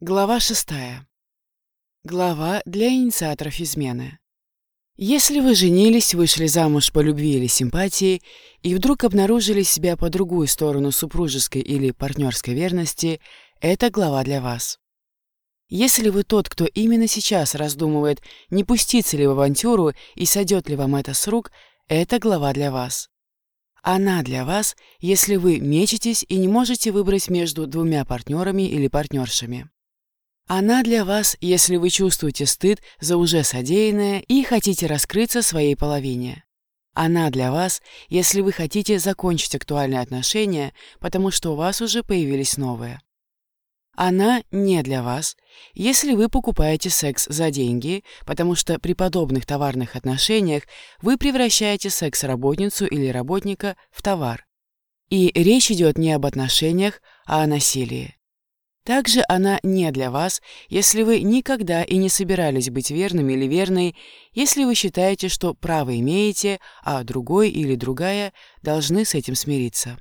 Глава шестая. Глава для инициаторов измены. Если вы женились, вышли замуж по любви или симпатии и вдруг обнаружили себя по другую сторону супружеской или партнерской верности, это глава для вас. Если вы тот, кто именно сейчас раздумывает, не пуститься ли в авантюру и сойдет ли вам это с рук, это глава для вас. Она для вас, если вы мечетесь и не можете выбрать между двумя партнерами или партнершами. Она для вас, если вы чувствуете стыд за уже содеянное и хотите раскрыться своей половине. Она для вас, если вы хотите закончить актуальные отношения, потому что у вас уже появились новые. Она не для вас, если вы покупаете секс за деньги, потому что при подобных товарных отношениях вы превращаете секс-работницу или работника в товар. И речь идет не об отношениях, а о насилии. Также она не для вас, если вы никогда и не собирались быть верным или верной, если вы считаете, что право имеете, а другой или другая должны с этим смириться.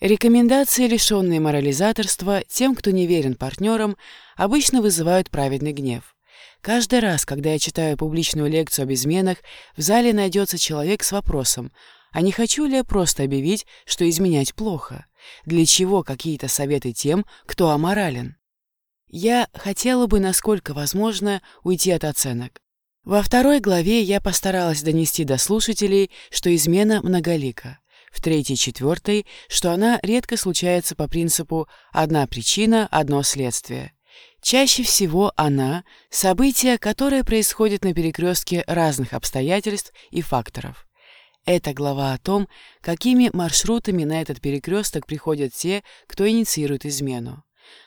Рекомендации, лишенные морализаторства, тем, кто не верен партнерам, обычно вызывают праведный гнев. Каждый раз, когда я читаю публичную лекцию об изменах, в зале найдется человек с вопросом, а не хочу ли я просто объявить, что изменять плохо? Для чего какие-то советы тем, кто аморален? Я хотела бы, насколько возможно, уйти от оценок. Во второй главе я постаралась донести до слушателей, что измена многолика. В третьей четвертой, что она редко случается по принципу «одна причина, одно следствие». Чаще всего она – событие, которое происходит на перекрестке разных обстоятельств и факторов. Это глава о том, какими маршрутами на этот перекресток приходят те, кто инициирует измену.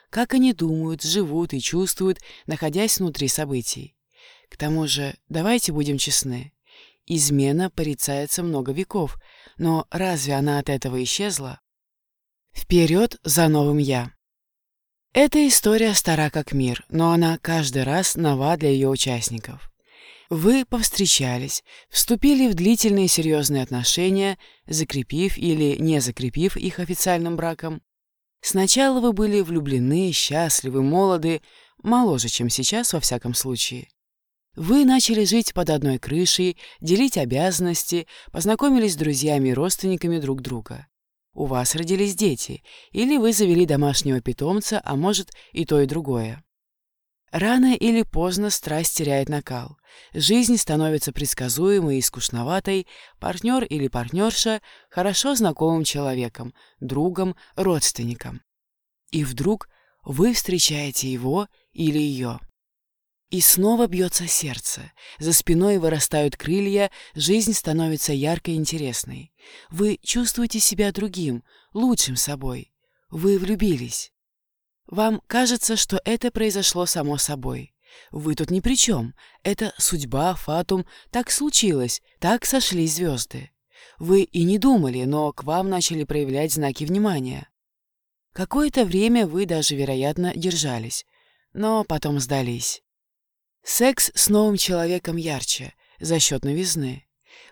Как они думают, живут и чувствуют, находясь внутри событий. К тому же, давайте будем честны. Измена порицается много веков, но разве она от этого исчезла? Вперед за новым «я». Эта история стара как мир, но она каждый раз нова для ее участников. Вы повстречались, вступили в длительные серьезные отношения, закрепив или не закрепив их официальным браком. Сначала вы были влюблены, счастливы, молоды, моложе, чем сейчас во всяком случае. Вы начали жить под одной крышей, делить обязанности, познакомились с друзьями и родственниками друг друга. У вас родились дети, или вы завели домашнего питомца, а может и то, и другое. Рано или поздно страсть теряет накал. Жизнь становится предсказуемой и скучноватой, партнер или партнерша – хорошо знакомым человеком, другом, родственником. И вдруг вы встречаете его или ее. И снова бьется сердце, за спиной вырастают крылья, жизнь становится яркой и интересной. Вы чувствуете себя другим, лучшим собой. Вы влюбились. Вам кажется, что это произошло само собой. Вы тут ни при чем. Это судьба, фатум, так случилось, так сошли звезды. Вы и не думали, но к вам начали проявлять знаки внимания. Какое-то время вы даже, вероятно, держались, но потом сдались. Секс с новым человеком ярче, за счет новизны.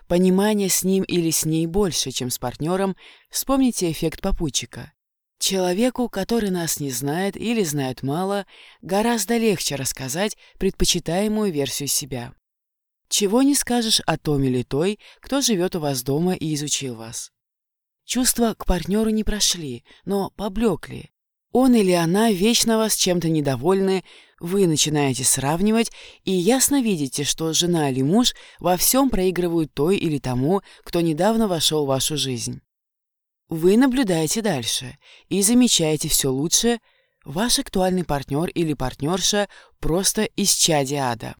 Понимание с ним или с ней больше, чем с партнером, вспомните эффект попутчика. Человеку, который нас не знает или знает мало, гораздо легче рассказать предпочитаемую версию себя. Чего не скажешь о том или той, кто живет у вас дома и изучил вас. Чувства к партнеру не прошли, но поблекли. Он или она вечно вас чем-то недовольны, вы начинаете сравнивать и ясно видите, что жена или муж во всем проигрывают той или тому, кто недавно вошел в вашу жизнь. Вы наблюдаете дальше и замечаете все лучше, ваш актуальный партнер или партнерша просто из чади ада.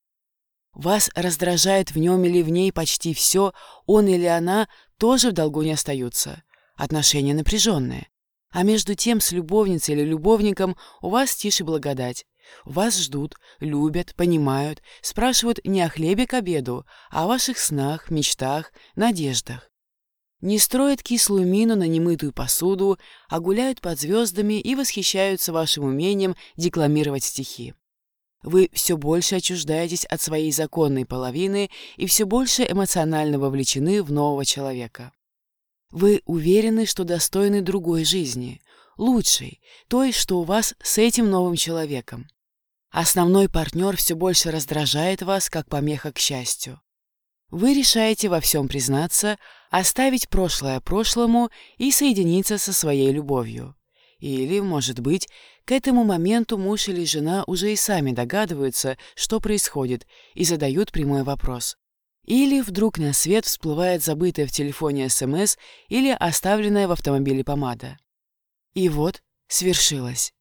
Вас раздражает в нем или в ней почти все, он или она тоже в долгу не остаются. Отношения напряженные. А между тем с любовницей или любовником у вас тише благодать. Вас ждут, любят, понимают, спрашивают не о хлебе к обеду, а о ваших снах, мечтах, надеждах не строят кислую мину на немытую посуду, а гуляют под звездами и восхищаются вашим умением декламировать стихи. Вы все больше отчуждаетесь от своей законной половины и все больше эмоционально вовлечены в нового человека. Вы уверены, что достойны другой жизни. лучшей, той, что у вас с этим новым человеком. Основной партнер все больше раздражает вас, как помеха к счастью. Вы решаете во всем признаться, оставить прошлое прошлому и соединиться со своей любовью. Или, может быть, к этому моменту муж или жена уже и сами догадываются, что происходит, и задают прямой вопрос. Или вдруг на свет всплывает забытая в телефоне СМС или оставленная в автомобиле помада. И вот свершилось.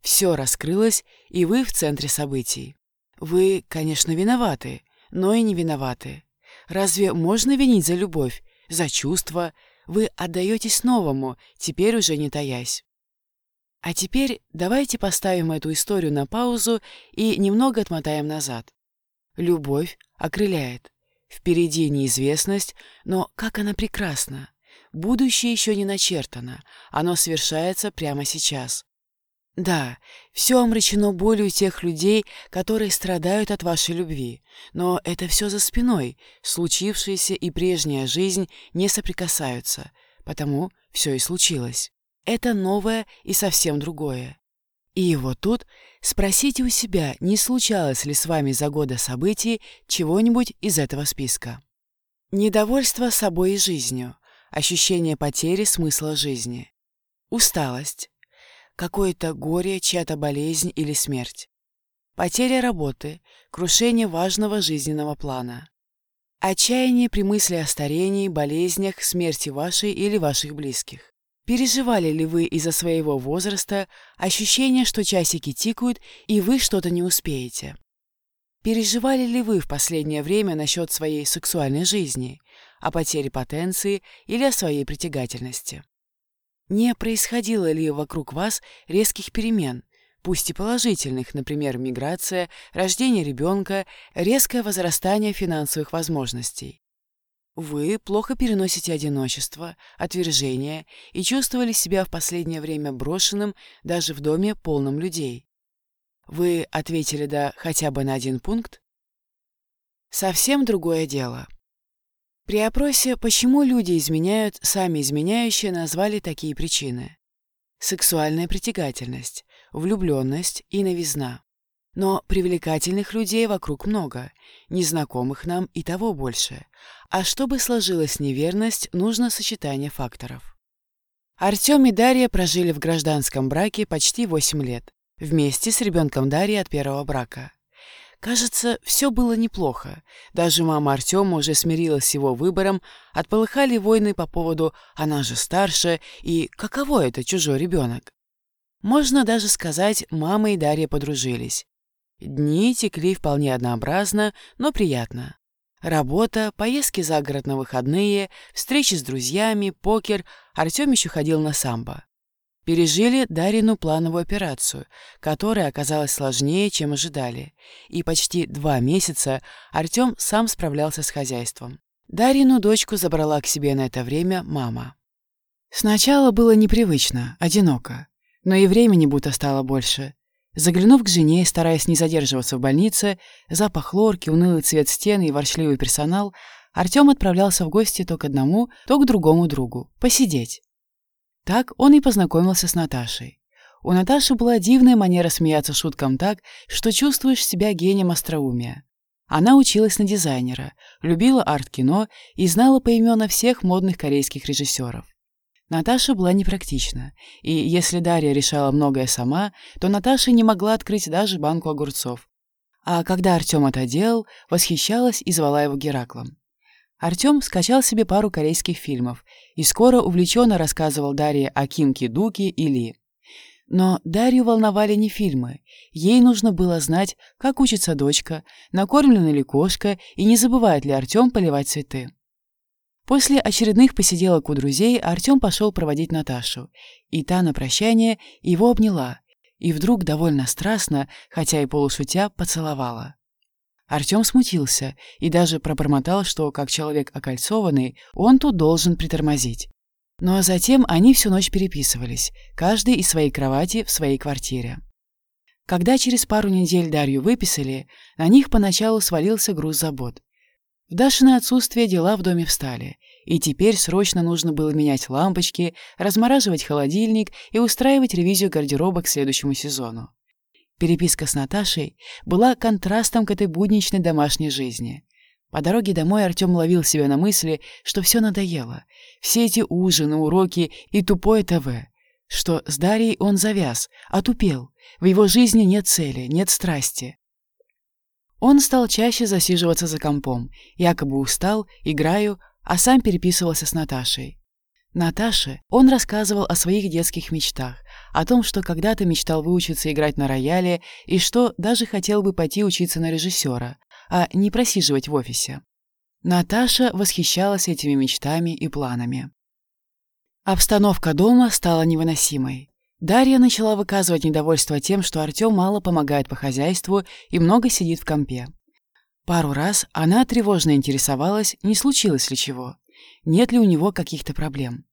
Все раскрылось, и вы в центре событий. Вы, конечно, виноваты, но и не виноваты. Разве можно винить за любовь, за чувства? Вы отдаетесь новому, теперь уже не таясь. А теперь давайте поставим эту историю на паузу и немного отмотаем назад. Любовь окрыляет. Впереди неизвестность, но как она прекрасна. Будущее еще не начертано, оно совершается прямо сейчас. Да, все омрачено болью тех людей, которые страдают от вашей любви, но это все за спиной, случившееся и прежняя жизнь не соприкасаются, потому все и случилось. Это новое и совсем другое. И вот тут спросите у себя, не случалось ли с вами за годы событий чего-нибудь из этого списка. Недовольство собой и жизнью, ощущение потери смысла жизни, усталость, какое-то горе, чья-то болезнь или смерть, потеря работы, крушение важного жизненного плана, отчаяние при мысли о старении, болезнях, смерти вашей или ваших близких, Переживали ли вы из-за своего возраста ощущение, что часики тикают, и вы что-то не успеете? Переживали ли вы в последнее время насчет своей сексуальной жизни, о потере потенции или о своей притягательности? Не происходило ли вокруг вас резких перемен, пусть и положительных, например, миграция, рождение ребенка, резкое возрастание финансовых возможностей? Вы плохо переносите одиночество, отвержение и чувствовали себя в последнее время брошенным даже в доме полном людей. Вы ответили «да» хотя бы на один пункт? Совсем другое дело. При опросе «Почему люди изменяют?» сами изменяющие назвали такие причины. Сексуальная притягательность, влюбленность и новизна. Но привлекательных людей вокруг много, незнакомых нам и того больше. А чтобы сложилась неверность, нужно сочетание факторов. Артем и Дарья прожили в гражданском браке почти 8 лет, вместе с ребенком Дарьи от первого брака. Кажется, все было неплохо. Даже мама Артема уже смирилась с его выбором, отполыхали войны по поводу «она же старше» и «каково это чужой ребенок?». Можно даже сказать, мама и Дарья подружились. Дни текли вполне однообразно, но приятно. Работа, поездки за город на выходные, встречи с друзьями, покер, Артем еще ходил на самбо. Пережили Дарину плановую операцию, которая оказалась сложнее, чем ожидали, и почти два месяца Артем сам справлялся с хозяйством. Дарину дочку забрала к себе на это время мама. Сначала было непривычно, одиноко, но и времени будто стало больше, Заглянув к жене, стараясь не задерживаться в больнице, запах лорки, унылый цвет стен и ворчливый персонал, Артем отправлялся в гости то к одному, то к другому другу, посидеть. Так он и познакомился с Наташей. У Наташи была дивная манера смеяться шуткам так, что чувствуешь себя гением остроумия. Она училась на дизайнера, любила арт-кино и знала поименно всех модных корейских режиссеров. Наташа была непрактична, и если Дарья решала многое сама, то Наташа не могла открыть даже банку огурцов. А когда Артем это делал, восхищалась и звала его Гераклом. Артем скачал себе пару корейских фильмов и скоро увлеченно рассказывал Дарье о Кимке Дуке и Ли. Но Дарью волновали не фильмы. Ей нужно было знать, как учится дочка, накормлена ли кошка и не забывает ли Артем поливать цветы. После очередных посиделок у друзей Артем пошел проводить Наташу, и та на прощание его обняла, и вдруг довольно страстно, хотя и полушутя, поцеловала. Артем смутился и даже пробормотал, что, как человек окольцованный, он тут должен притормозить. Ну а затем они всю ночь переписывались, каждый из своей кровати в своей квартире. Когда через пару недель Дарью выписали, на них поначалу свалился груз забот. В Дашино отсутствие дела в доме встали, И теперь срочно нужно было менять лампочки, размораживать холодильник и устраивать ревизию гардероба к следующему сезону. Переписка с Наташей была контрастом к этой будничной домашней жизни. По дороге домой Артем ловил себя на мысли, что все надоело. Все эти ужины, уроки и тупое ТВ. Что с Дарьей он завяз, отупел. В его жизни нет цели, нет страсти. Он стал чаще засиживаться за компом, якобы устал, играю, а сам переписывался с Наташей. Наташе он рассказывал о своих детских мечтах, о том, что когда-то мечтал выучиться играть на рояле и что даже хотел бы пойти учиться на режиссера, а не просиживать в офисе. Наташа восхищалась этими мечтами и планами. Обстановка дома стала невыносимой. Дарья начала выказывать недовольство тем, что Артем мало помогает по хозяйству и много сидит в компе. Пару раз она тревожно интересовалась, не случилось ли чего, нет ли у него каких-то проблем.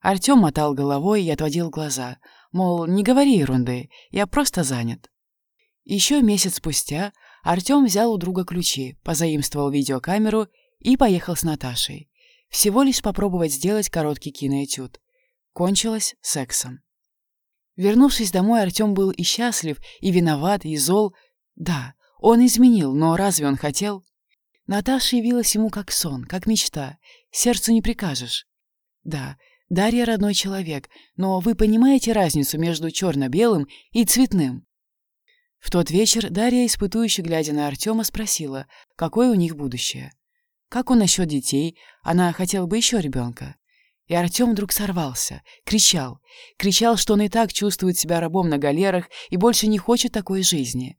Артем мотал головой и отводил глаза, мол, не говори ерунды, я просто занят. Еще месяц спустя Артем взял у друга ключи, позаимствовал видеокамеру и поехал с Наташей. Всего лишь попробовать сделать короткий киноэтюд. Кончилось сексом. Вернувшись домой, Артем был и счастлив, и виноват, и зол. Да, он изменил, но разве он хотел? Наташа явилась ему как сон, как мечта. Сердцу не прикажешь. Да, Дарья родной человек, но вы понимаете разницу между черно-белым и цветным? В тот вечер Дарья, испытующе глядя на Артема, спросила, какое у них будущее. Как он насчет детей? Она хотела бы еще ребенка. И Артем вдруг сорвался, кричал. Кричал, что он и так чувствует себя рабом на галерах и больше не хочет такой жизни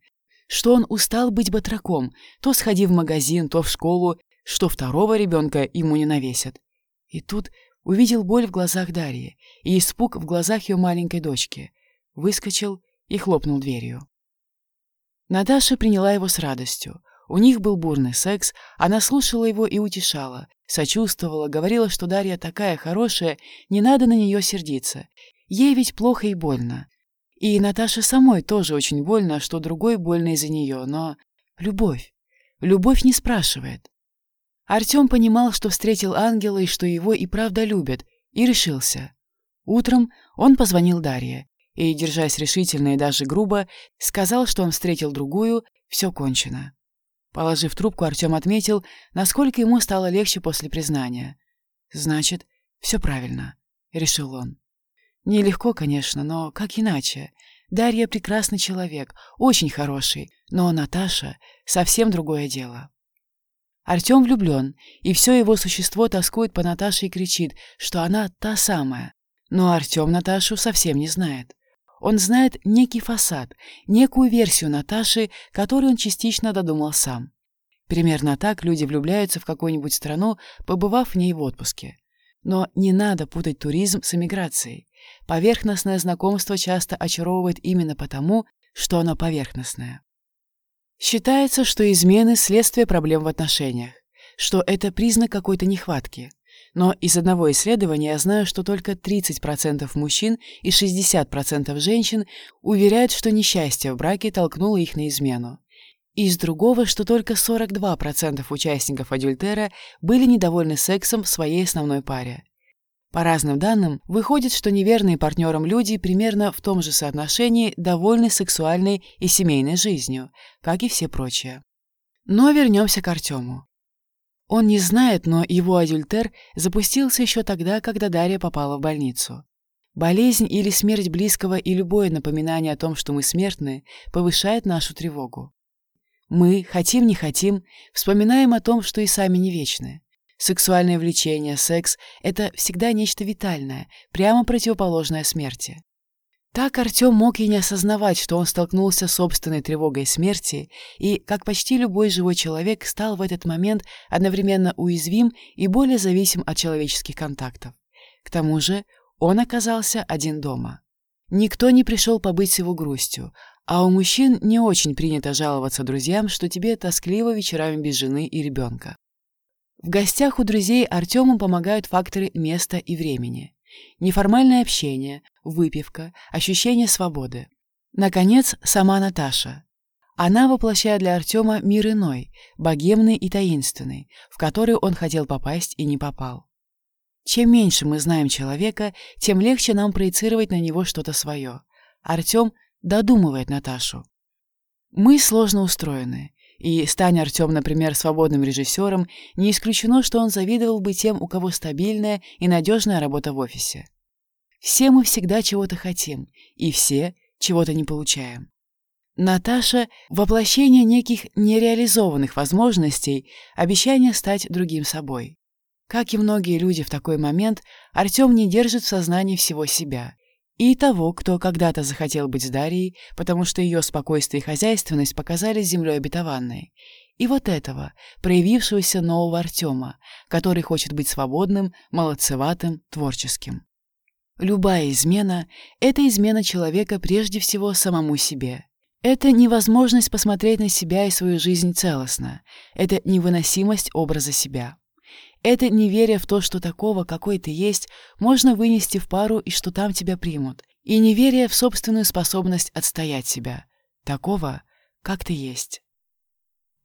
что он устал быть батраком, то сходи в магазин, то в школу, что второго ребенка ему не навесят. И тут увидел боль в глазах Дарьи и испуг в глазах ее маленькой дочки. Выскочил и хлопнул дверью. Наташа приняла его с радостью. У них был бурный секс, она слушала его и утешала, сочувствовала, говорила, что Дарья такая хорошая, не надо на нее сердиться. Ей ведь плохо и больно. И Наташе самой тоже очень больно, что другой больно из-за нее, но любовь. Любовь не спрашивает. Артем понимал, что встретил ангела и что его и правда любят, и решился. Утром он позвонил Дарье и, держась решительно и даже грубо, сказал, что он встретил другую, все кончено. Положив трубку, Артем отметил, насколько ему стало легче после признания. «Значит, все правильно», — решил он. Нелегко, конечно, но как иначе? Дарья прекрасный человек, очень хороший, но Наташа — совсем другое дело. Артем влюблен, и все его существо тоскует по Наташе и кричит, что она та самая. Но Артем Наташу совсем не знает. Он знает некий фасад, некую версию Наташи, которую он частично додумал сам. Примерно так люди влюбляются в какую-нибудь страну, побывав в ней в отпуске. Но не надо путать туризм с эмиграцией. Поверхностное знакомство часто очаровывает именно потому, что оно поверхностное. Считается, что измены – следствие проблем в отношениях, что это признак какой-то нехватки. Но из одного исследования я знаю, что только 30% мужчин и 60% женщин уверяют, что несчастье в браке толкнуло их на измену. Из другого, что только 42% участников адюльтера были недовольны сексом в своей основной паре. По разным данным, выходит, что неверные партнерам люди примерно в том же соотношении довольны сексуальной и семейной жизнью, как и все прочие. Но вернемся к Артему. Он не знает, но его адюльтер запустился еще тогда, когда Дарья попала в больницу. Болезнь или смерть близкого и любое напоминание о том, что мы смертны, повышает нашу тревогу. Мы, хотим не хотим, вспоминаем о том, что и сами не вечны. Сексуальное влечение, секс — это всегда нечто витальное, прямо противоположное смерти. Так Артем мог и не осознавать, что он столкнулся с собственной тревогой смерти и, как почти любой живой человек, стал в этот момент одновременно уязвим и более зависим от человеческих контактов. К тому же он оказался один дома. Никто не пришел побыть с его грустью, а у мужчин не очень принято жаловаться друзьям, что тебе тоскливо вечерами без жены и ребенка. В гостях у друзей Артему помогают факторы места и времени. Неформальное общение, выпивка, ощущение свободы. Наконец, сама Наташа. Она воплощает для Артема мир иной, богемный и таинственный, в который он хотел попасть и не попал. Чем меньше мы знаем человека, тем легче нам проецировать на него что-то свое. Артем додумывает Наташу. Мы сложно устроены, и стань Артем, например, свободным режиссером, не исключено, что он завидовал бы тем, у кого стабильная и надежная работа в офисе. Все мы всегда чего-то хотим, и все чего-то не получаем. Наташа — воплощение неких нереализованных возможностей, обещание стать другим собой. Как и многие люди в такой момент, Артем не держит в сознании всего себя. И того, кто когда-то захотел быть с Дарьей, потому что ее спокойствие и хозяйственность показались землей обетованной. И вот этого, проявившегося нового Артема, который хочет быть свободным, молодцеватым, творческим. Любая измена — это измена человека прежде всего самому себе. Это невозможность посмотреть на себя и свою жизнь целостно. Это невыносимость образа себя. Это неверие в то, что такого, какой ты есть, можно вынести в пару и что там тебя примут. И неверие в собственную способность отстоять себя. Такого, как ты есть.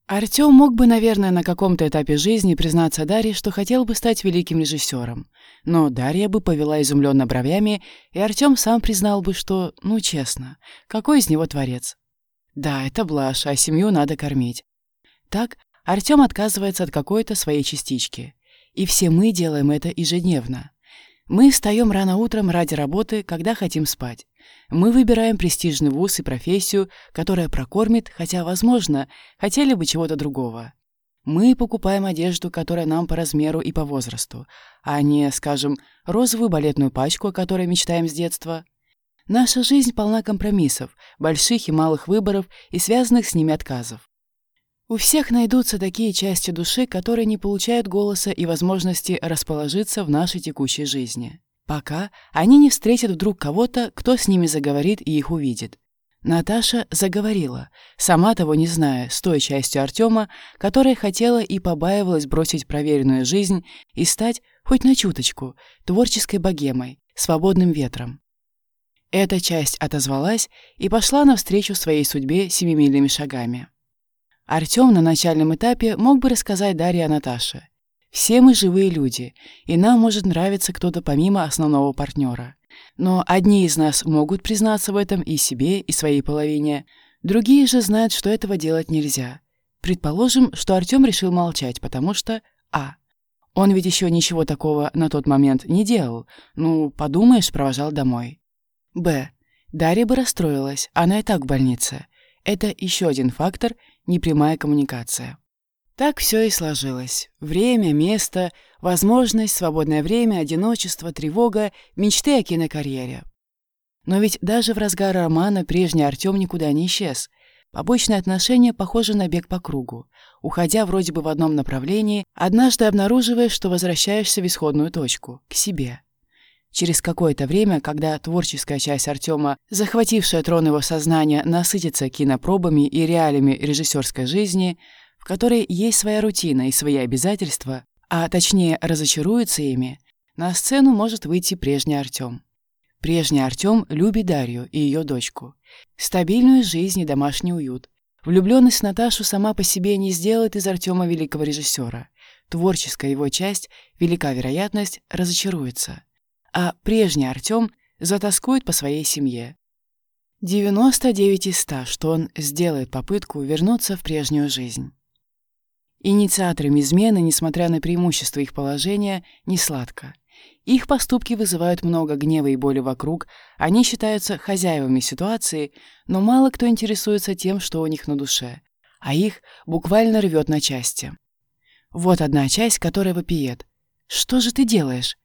Артём мог бы, наверное, на каком-то этапе жизни признаться Дарье, что хотел бы стать великим режиссером. Но Дарья бы повела изумленно бровями, и Артём сам признал бы, что, ну честно, какой из него творец? Да, это блажь, а семью надо кормить. Так Артём отказывается от какой-то своей частички. И все мы делаем это ежедневно. Мы встаем рано утром ради работы, когда хотим спать. Мы выбираем престижный вуз и профессию, которая прокормит, хотя, возможно, хотели бы чего-то другого. Мы покупаем одежду, которая нам по размеру и по возрасту, а не, скажем, розовую балетную пачку, о которой мечтаем с детства. Наша жизнь полна компромиссов, больших и малых выборов и связанных с ними отказов. У всех найдутся такие части души, которые не получают голоса и возможности расположиться в нашей текущей жизни. Пока они не встретят вдруг кого-то, кто с ними заговорит и их увидит. Наташа заговорила, сама того не зная, с той частью Артема, которая хотела и побаивалась бросить проверенную жизнь и стать, хоть на чуточку, творческой богемой, свободным ветром. Эта часть отозвалась и пошла навстречу своей судьбе семимильными шагами. Артём на начальном этапе мог бы рассказать Дарье о Наташе. Все мы живые люди, и нам может нравиться кто-то помимо основного партнера. Но одни из нас могут признаться в этом и себе, и своей половине, другие же знают, что этого делать нельзя. Предположим, что Артём решил молчать, потому что А. Он ведь еще ничего такого на тот момент не делал. Ну, подумаешь, провожал домой. Б. Дарья бы расстроилась, она и так в больнице. Это еще один фактор – непрямая коммуникация. Так все и сложилось. Время, место, возможность, свободное время, одиночество, тревога, мечты о кинокарьере. Но ведь даже в разгар романа прежний Артём никуда не исчез. Побочные отношения похожи на бег по кругу. Уходя вроде бы в одном направлении, однажды обнаруживаешь, что возвращаешься в исходную точку, к себе. Через какое-то время, когда творческая часть Артема, захватившая трон его сознания, насытится кинопробами и реалиями режиссерской жизни, в которой есть своя рутина и свои обязательства, а точнее разочаруется ими, на сцену может выйти прежний Артем. Прежний Артем любит Дарью и ее дочку. Стабильную жизнь и домашний уют. Влюбленность в Наташу сама по себе не сделает из Артема великого режиссера. Творческая его часть, велика вероятность, разочаруется а прежний Артём затаскует по своей семье. 99 из 100, что он сделает попытку вернуться в прежнюю жизнь. Инициаторам измены, несмотря на преимущество их положения, не сладко. Их поступки вызывают много гнева и боли вокруг, они считаются хозяевами ситуации, но мало кто интересуется тем, что у них на душе, а их буквально рвет на части. Вот одна часть, которая вопиет. «Что же ты делаешь?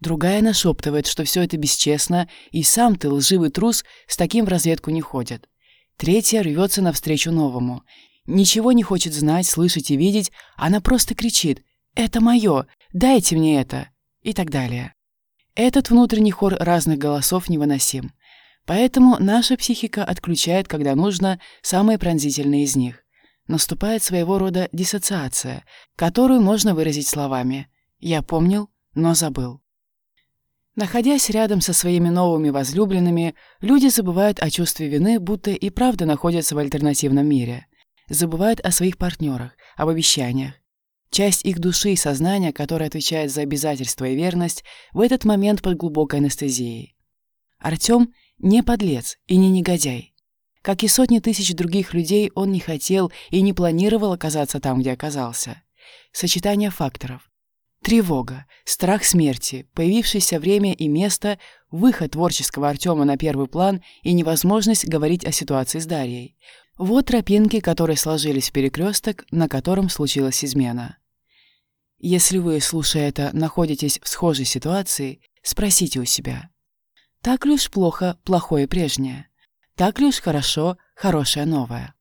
Другая нашептывает, что все это бесчестно, и сам ты, лживый трус, с таким в разведку не ходит. Третья рвется навстречу новому. Ничего не хочет знать, слышать и видеть, она просто кричит «Это мое! Дайте мне это!» и так далее. Этот внутренний хор разных голосов невыносим. Поэтому наша психика отключает, когда нужно, самые пронзительные из них. Наступает своего рода диссоциация, которую можно выразить словами «я помнил, но забыл». Находясь рядом со своими новыми возлюбленными, люди забывают о чувстве вины, будто и правда находятся в альтернативном мире. Забывают о своих партнерах, об обещаниях. Часть их души и сознания, которая отвечает за обязательство и верность, в этот момент под глубокой анестезией. Артём не подлец и не негодяй. Как и сотни тысяч других людей, он не хотел и не планировал оказаться там, где оказался. Сочетание факторов. Тревога, страх смерти, появившееся время и место, выход творческого Артема на первый план и невозможность говорить о ситуации с Дарьей. Вот тропинки, которые сложились в перекресток, на котором случилась измена. Если вы, слушая это, находитесь в схожей ситуации, спросите у себя. Так ли уж плохо плохое прежнее? Так ли уж хорошо хорошее новое?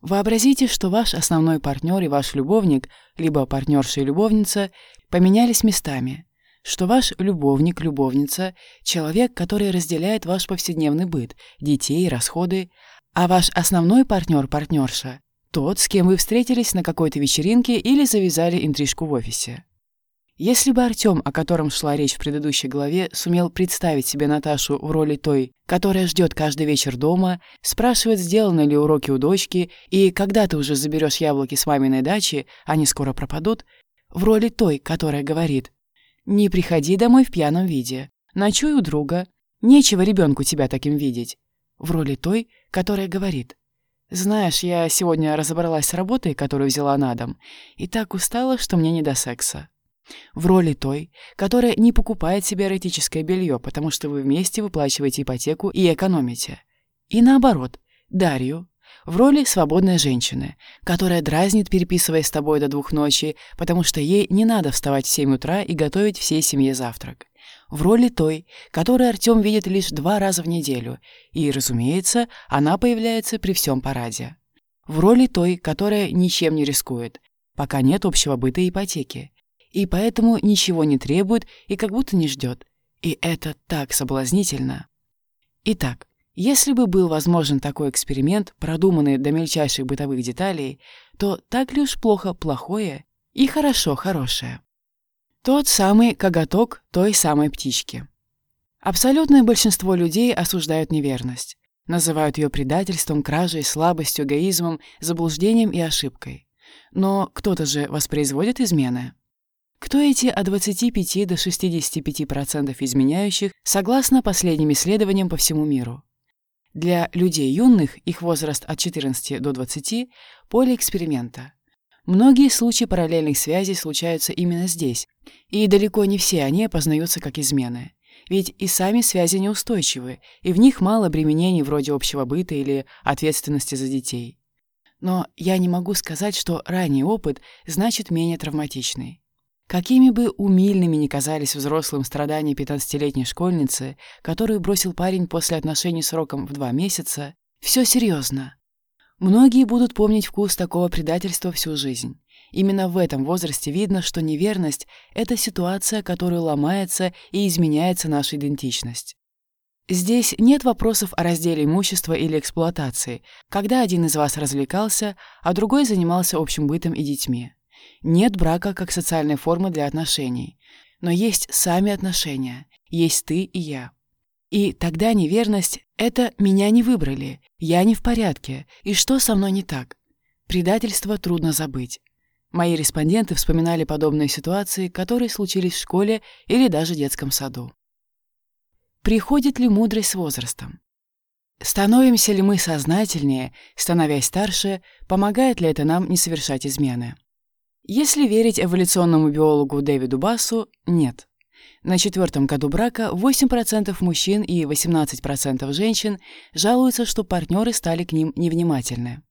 Вообразите, что ваш основной партнер и ваш любовник, либо партнерша и любовница, поменялись местами, что ваш любовник, любовница – человек, который разделяет ваш повседневный быт, детей, расходы, а ваш основной партнер, партнерша – тот, с кем вы встретились на какой-то вечеринке или завязали интрижку в офисе. Если бы Артём, о котором шла речь в предыдущей главе, сумел представить себе Наташу в роли той, которая ждет каждый вечер дома, спрашивает, сделаны ли уроки у дочки, и когда ты уже заберешь яблоки с маминой дачи, они скоро пропадут, в роли той, которая говорит «Не приходи домой в пьяном виде, ночуй у друга, нечего ребенку тебя таким видеть», в роли той, которая говорит «Знаешь, я сегодня разобралась с работой, которую взяла на дом, и так устала, что мне не до секса». В роли той, которая не покупает себе эротическое белье, потому что вы вместе выплачиваете ипотеку и экономите. И наоборот, Дарью, в роли свободной женщины, которая дразнит, переписываясь с тобой до двух ночи, потому что ей не надо вставать в 7 утра и готовить всей семье завтрак. В роли той, которую Артём видит лишь два раза в неделю, и, разумеется, она появляется при всем параде. В роли той, которая ничем не рискует, пока нет общего быта и ипотеки, и поэтому ничего не требует и как будто не ждет. И это так соблазнительно. Итак, если бы был возможен такой эксперимент, продуманный до мельчайших бытовых деталей, то так ли уж плохо плохое и хорошо хорошее? Тот самый коготок той самой птички. Абсолютное большинство людей осуждают неверность. Называют ее предательством, кражей, слабостью, эгоизмом, заблуждением и ошибкой. Но кто-то же воспроизводит измены. Кто эти от 25 до 65% изменяющих, согласно последним исследованиям по всему миру? Для людей юных, их возраст от 14 до 20, поле эксперимента. Многие случаи параллельных связей случаются именно здесь, и далеко не все они познаются как измены. Ведь и сами связи неустойчивы, и в них мало применений вроде общего быта или ответственности за детей. Но я не могу сказать, что ранний опыт значит менее травматичный. Какими бы умильными ни казались взрослым страдания пятнадцатилетней школьницы, которую бросил парень после отношений сроком в два месяца, все серьезно. Многие будут помнить вкус такого предательства всю жизнь. Именно в этом возрасте видно, что неверность — это ситуация, которая ломается и изменяется наша идентичность. Здесь нет вопросов о разделе имущества или эксплуатации, когда один из вас развлекался, а другой занимался общим бытом и детьми. Нет брака как социальной формы для отношений. Но есть сами отношения. Есть ты и я. И тогда неверность — это «меня не выбрали», «я не в порядке», «и что со мной не так?» Предательство трудно забыть. Мои респонденты вспоминали подобные ситуации, которые случились в школе или даже детском саду. Приходит ли мудрость с возрастом? Становимся ли мы сознательнее, становясь старше, помогает ли это нам не совершать измены? Если верить эволюционному биологу Дэвиду Бассу, нет. На четвертом году брака 8% мужчин и 18% женщин жалуются, что партнеры стали к ним невнимательны.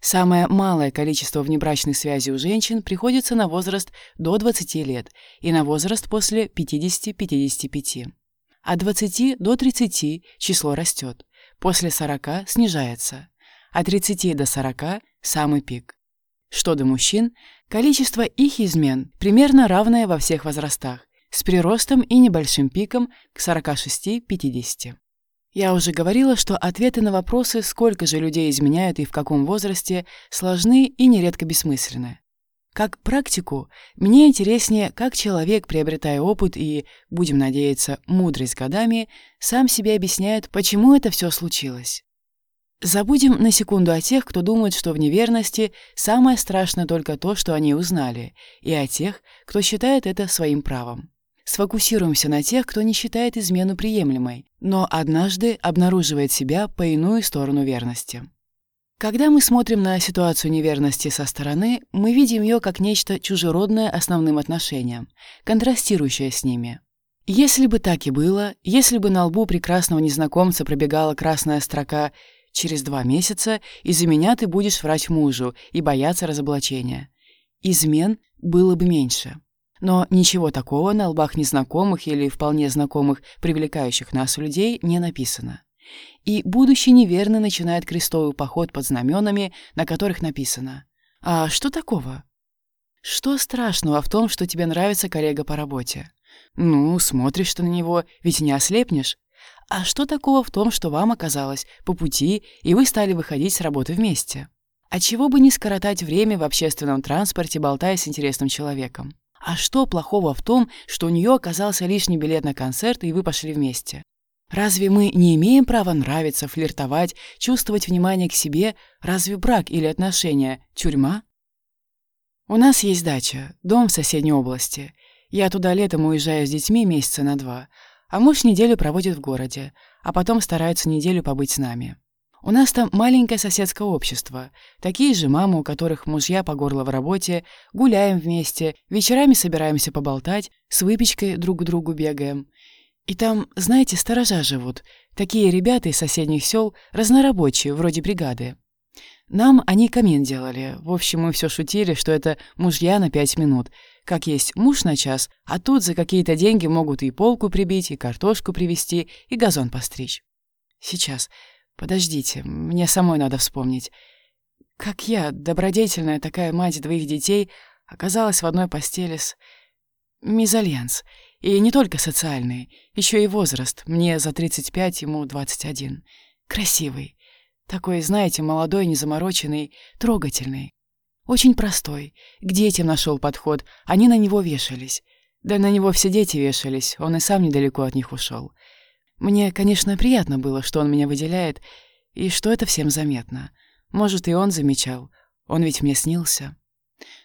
Самое малое количество внебрачных связей у женщин приходится на возраст до 20 лет и на возраст после 50-55. От 20 до 30 число растет, после 40 снижается, от 30 до 40 – самый пик. Что до мужчин, количество их измен примерно равное во всех возрастах, с приростом и небольшим пиком к 46-50. Я уже говорила, что ответы на вопросы, сколько же людей изменяют и в каком возрасте, сложны и нередко бессмысленны. Как практику, мне интереснее, как человек, приобретая опыт и, будем надеяться, мудрость годами, сам себе объясняет, почему это все случилось. Забудем на секунду о тех, кто думает, что в неверности самое страшное только то, что они узнали, и о тех, кто считает это своим правом. Сфокусируемся на тех, кто не считает измену приемлемой, но однажды обнаруживает себя по иную сторону верности. Когда мы смотрим на ситуацию неверности со стороны, мы видим ее как нечто чужеродное основным отношениям, контрастирующее с ними. Если бы так и было, если бы на лбу прекрасного незнакомца пробегала красная строка Через два месяца из-за меня ты будешь врать мужу и бояться разоблачения. Измен было бы меньше. Но ничего такого на лбах незнакомых или вполне знакомых, привлекающих нас людей, не написано. И будущий неверный начинает крестовый поход под знаменами, на которых написано «А что такого?» Что страшного в том, что тебе нравится коллега по работе? Ну, смотришь ты на него, ведь не ослепнешь. А что такого в том, что вам оказалось по пути, и вы стали выходить с работы вместе? А чего бы не скоротать время в общественном транспорте, болтая с интересным человеком? А что плохого в том, что у нее оказался лишний билет на концерт, и вы пошли вместе? Разве мы не имеем права нравиться, флиртовать, чувствовать внимание к себе? Разве брак или отношения – тюрьма? У нас есть дача, дом в соседней области. Я туда летом уезжаю с детьми месяца на два, а муж неделю проводит в городе, а потом старается неделю побыть с нами. У нас там маленькое соседское общество, такие же мамы, у которых мужья по горло в работе, гуляем вместе, вечерами собираемся поболтать, с выпечкой друг к другу бегаем. И там, знаете, сторожа живут, такие ребята из соседних сел, разнорабочие, вроде бригады. Нам они камин делали. В общем, мы все шутили, что это мужья на пять минут. Как есть муж на час, а тут за какие-то деньги могут и полку прибить, и картошку привезти, и газон постричь. Сейчас. Подождите, мне самой надо вспомнить. Как я, добродетельная такая мать двоих детей, оказалась в одной постели с... Мизальянс. И не только социальный, еще и возраст. Мне за 35, ему 21. Красивый. Такой, знаете, молодой, незамороченный, трогательный. Очень простой. К детям нашел подход, они на него вешались. Да на него все дети вешались, он и сам недалеко от них ушел. Мне, конечно, приятно было, что он меня выделяет, и что это всем заметно. Может, и он замечал, он ведь мне снился.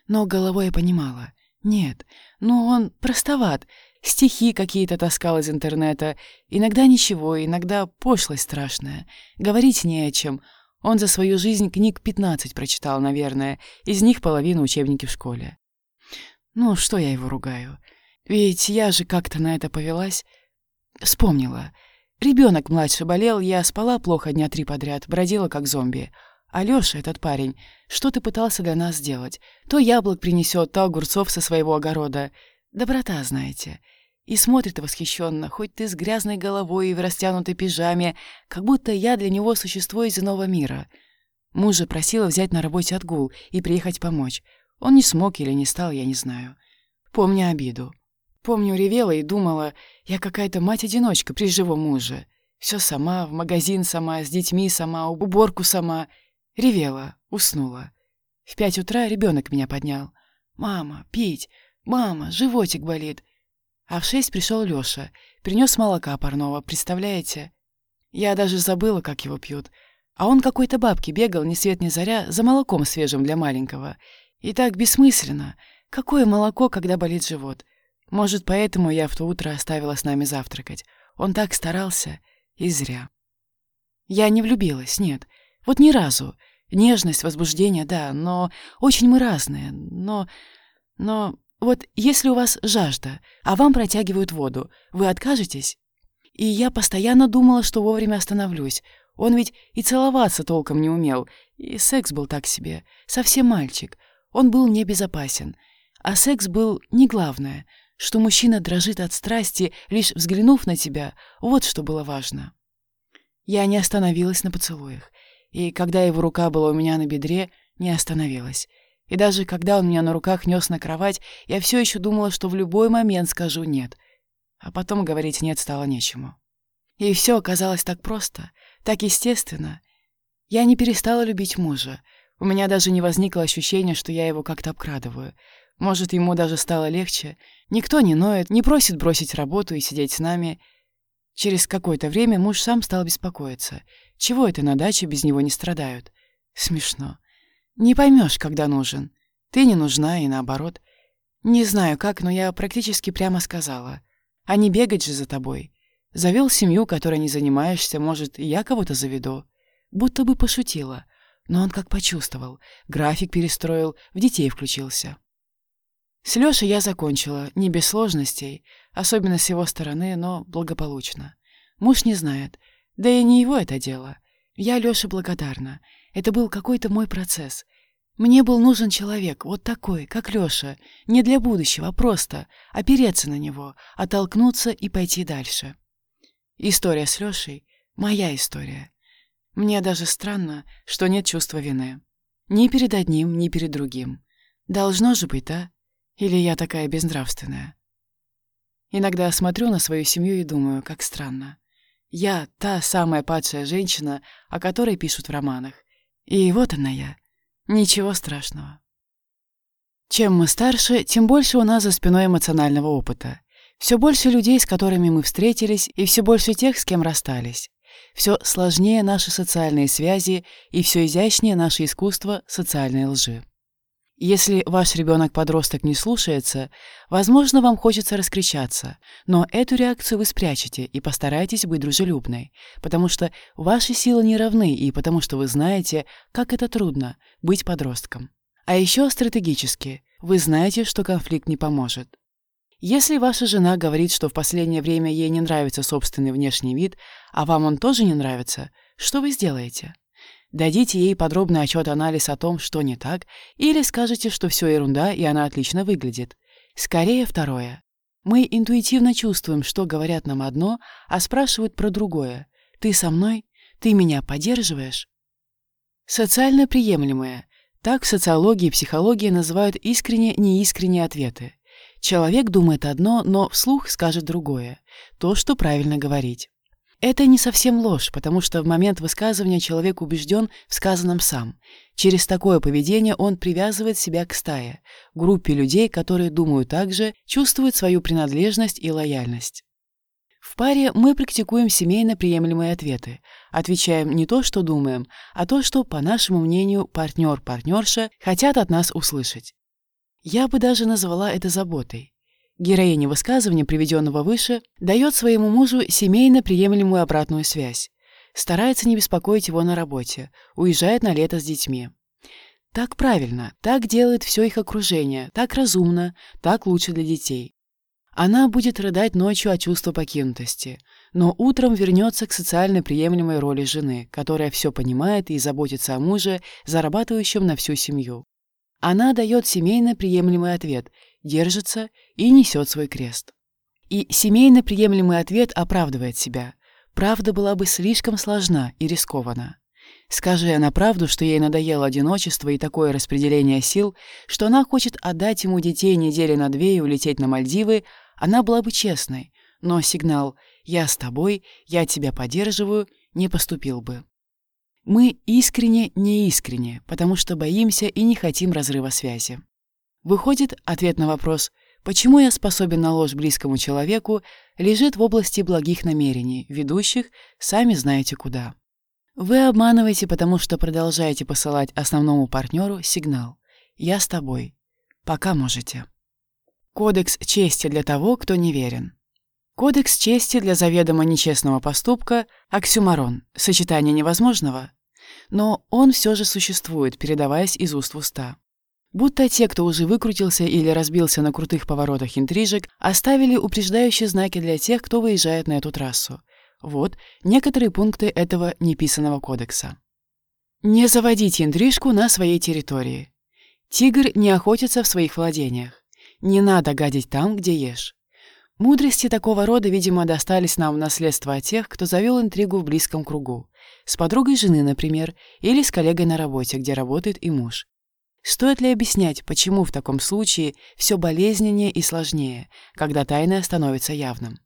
Но головой я понимала. Нет, ну он простоват, Стихи какие-то таскал из интернета. Иногда ничего, иногда пошлость страшная. Говорить не о чем. Он за свою жизнь книг 15 прочитал, наверное. Из них половина учебники в школе. Ну, что я его ругаю? Ведь я же как-то на это повелась. Вспомнила. Ребенок младше болел, я спала плохо дня три подряд, бродила как зомби. А Лёша, этот парень, что ты пытался для нас сделать? То яблок принесет, то огурцов со своего огорода. Доброта, знаете. И смотрит восхищенно, хоть ты с грязной головой и в растянутой пижаме, как будто я для него существо из иного мира. Мужа просила взять на работе отгул и приехать помочь. Он не смог или не стал, я не знаю. Помню обиду. Помню, ревела и думала, я какая-то мать-одиночка при живом муже. Все сама, в магазин сама, с детьми сама, уборку сама. Ревела, уснула. В пять утра ребенок меня поднял. «Мама, пить! «Мама, животик болит». А в шесть пришел Лёша, принес молока парного, представляете? Я даже забыла, как его пьют. А он какой-то бабке бегал, ни свет ни заря, за молоком свежим для маленького. И так бессмысленно. Какое молоко, когда болит живот? Может, поэтому я в то утро оставила с нами завтракать. Он так старался, и зря. Я не влюбилась, нет. Вот ни разу. Нежность, возбуждение, да, но очень мы разные. Но... но... Вот если у вас жажда, а вам протягивают воду, вы откажетесь? И я постоянно думала, что вовремя остановлюсь. Он ведь и целоваться толком не умел, и секс был так себе, совсем мальчик. Он был небезопасен. А секс был не главное, что мужчина дрожит от страсти, лишь взглянув на тебя, вот что было важно. Я не остановилась на поцелуях, и когда его рука была у меня на бедре, не остановилась. И даже когда он меня на руках нес на кровать, я все еще думала, что в любой момент скажу «нет». А потом говорить «нет» стало нечему. И все оказалось так просто, так естественно. Я не перестала любить мужа. У меня даже не возникло ощущения, что я его как-то обкрадываю. Может, ему даже стало легче. Никто не ноет, не просит бросить работу и сидеть с нами. Через какое-то время муж сам стал беспокоиться. Чего это на даче без него не страдают? Смешно. Не поймешь, когда нужен. Ты не нужна и наоборот. Не знаю как, но я практически прямо сказала. А не бегать же за тобой. Завел семью, которой не занимаешься, может, я кого-то заведу. Будто бы пошутила. Но он как почувствовал. График перестроил, в детей включился. С Лёшей я закончила, не без сложностей, особенно с его стороны, но благополучно. Муж не знает, да и не его это дело. Я Лёше благодарна. Это был какой-то мой процесс. Мне был нужен человек, вот такой, как Лёша, не для будущего, а просто опереться на него, оттолкнуться и пойти дальше. История с Лёшей — моя история. Мне даже странно, что нет чувства вины. Ни перед одним, ни перед другим. Должно же быть, да? Или я такая безнравственная? Иногда смотрю на свою семью и думаю, как странно. Я — та самая падшая женщина, о которой пишут в романах. И вот она я. Ничего страшного. Чем мы старше, тем больше у нас за спиной эмоционального опыта. Все больше людей, с которыми мы встретились, и все больше тех, с кем расстались. Все сложнее наши социальные связи, и все изящнее наше искусство социальной лжи. Если ваш ребенок-подросток не слушается, возможно, вам хочется раскричаться, но эту реакцию вы спрячете и постарайтесь быть дружелюбной, потому что ваши силы не равны и потому что вы знаете, как это трудно — быть подростком. А еще стратегически, вы знаете, что конфликт не поможет. Если ваша жена говорит, что в последнее время ей не нравится собственный внешний вид, а вам он тоже не нравится, что вы сделаете? Дадите ей подробный отчет-анализ о том, что не так, или скажете, что все ерунда и она отлично выглядит. Скорее второе. Мы интуитивно чувствуем, что говорят нам одно, а спрашивают про другое. «Ты со мной? Ты меня поддерживаешь?» Социально приемлемое. Так в социологии и психологии называют искренне неискренние ответы. Человек думает одно, но вслух скажет другое. То, что правильно говорить. Это не совсем ложь, потому что в момент высказывания человек убежден в сказанном сам. Через такое поведение он привязывает себя к стае, группе людей, которые думают так же, чувствуют свою принадлежность и лояльность. В паре мы практикуем семейно приемлемые ответы, отвечаем не то, что думаем, а то, что, по нашему мнению, партнер-партнерша хотят от нас услышать. Я бы даже назвала это заботой. Героиня высказывания, приведенного выше, дает своему мужу семейно приемлемую обратную связь. Старается не беспокоить его на работе, уезжает на лето с детьми. Так правильно, так делает все их окружение, так разумно, так лучше для детей. Она будет рыдать ночью от чувства покинутости, но утром вернется к социально приемлемой роли жены, которая все понимает и заботится о муже, зарабатывающем на всю семью. Она дает семейно приемлемый ответ держится и несет свой крест. И семейно приемлемый ответ оправдывает себя. Правда была бы слишком сложна и рискована. Скажи она правду, что ей надоело одиночество и такое распределение сил, что она хочет отдать ему детей недели на две и улететь на Мальдивы, она была бы честной, но сигнал «я с тобой, я тебя поддерживаю» не поступил бы. Мы искренне неискренне, потому что боимся и не хотим разрыва связи. Выходит, ответ на вопрос «Почему я способен на ложь близкому человеку?» лежит в области благих намерений, ведущих сами знаете куда. Вы обманываете, потому что продолжаете посылать основному партнеру сигнал «Я с тобой». Пока можете. Кодекс чести для того, кто не верен. Кодекс чести для заведомо нечестного поступка – оксюмарон, сочетание невозможного. Но он все же существует, передаваясь из уст в уста. Будто те, кто уже выкрутился или разбился на крутых поворотах интрижек, оставили упреждающие знаки для тех, кто выезжает на эту трассу. Вот некоторые пункты этого неписанного кодекса. Не заводите интрижку на своей территории. Тигр не охотится в своих владениях. Не надо гадить там, где ешь. Мудрости такого рода, видимо, достались нам в наследство от тех, кто завел интригу в близком кругу. С подругой жены, например, или с коллегой на работе, где работает и муж. Стоит ли объяснять, почему в таком случае все болезненнее и сложнее, когда тайное становится явным?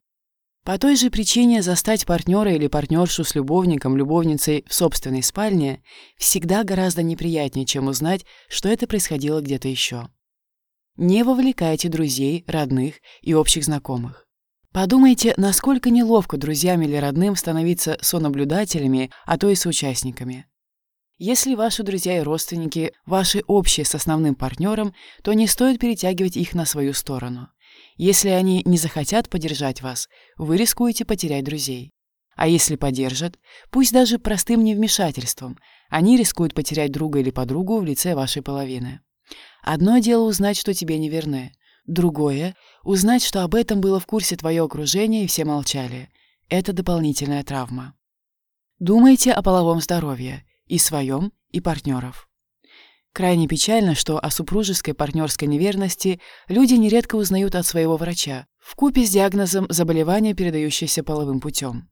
По той же причине застать партнера или партнершу с любовником, любовницей в собственной спальне всегда гораздо неприятнее, чем узнать, что это происходило где-то еще. Не вовлекайте друзей, родных и общих знакомых. Подумайте, насколько неловко друзьям или родным становиться сонаблюдателями, а то и соучастниками. Если ваши друзья и родственники ваши общие с основным партнером, то не стоит перетягивать их на свою сторону. Если они не захотят поддержать вас, вы рискуете потерять друзей. А если поддержат, пусть даже простым невмешательством, они рискуют потерять друга или подругу в лице вашей половины. Одно дело узнать, что тебе не. Другое — узнать, что об этом было в курсе твое окружение и все молчали. Это дополнительная травма. Думайте о половом здоровье, и своем, и партнеров. Крайне печально, что о супружеской партнерской неверности люди нередко узнают от своего врача, в купе с диагнозом заболевания, передающееся половым путем.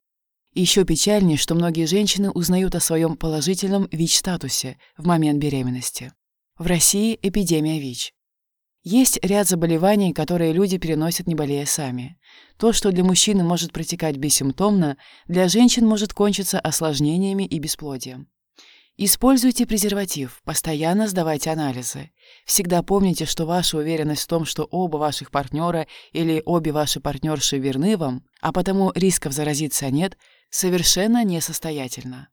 Еще печальнее, что многие женщины узнают о своем положительном ВИЧ-статусе в момент беременности. В России эпидемия ВИЧ. Есть ряд заболеваний, которые люди переносят, не болея сами. То, что для мужчины может протекать бессимптомно, для женщин может кончиться осложнениями и бесплодием. Используйте презерватив, постоянно сдавайте анализы. Всегда помните, что ваша уверенность в том, что оба ваших партнера или обе ваши партнерши верны вам, а потому рисков заразиться нет, совершенно несостоятельна.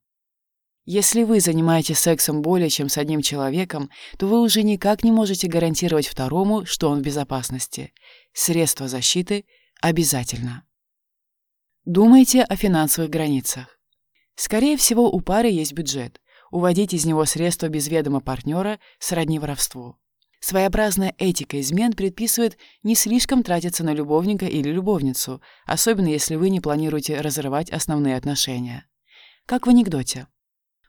Если вы занимаетесь сексом более чем с одним человеком, то вы уже никак не можете гарантировать второму, что он в безопасности. Средства защиты обязательно. Думайте о финансовых границах. Скорее всего, у пары есть бюджет. Уводить из него средства без ведома партнера сродни воровству. Своеобразная этика измен предписывает не слишком тратиться на любовника или любовницу, особенно если вы не планируете разрывать основные отношения. Как в анекдоте.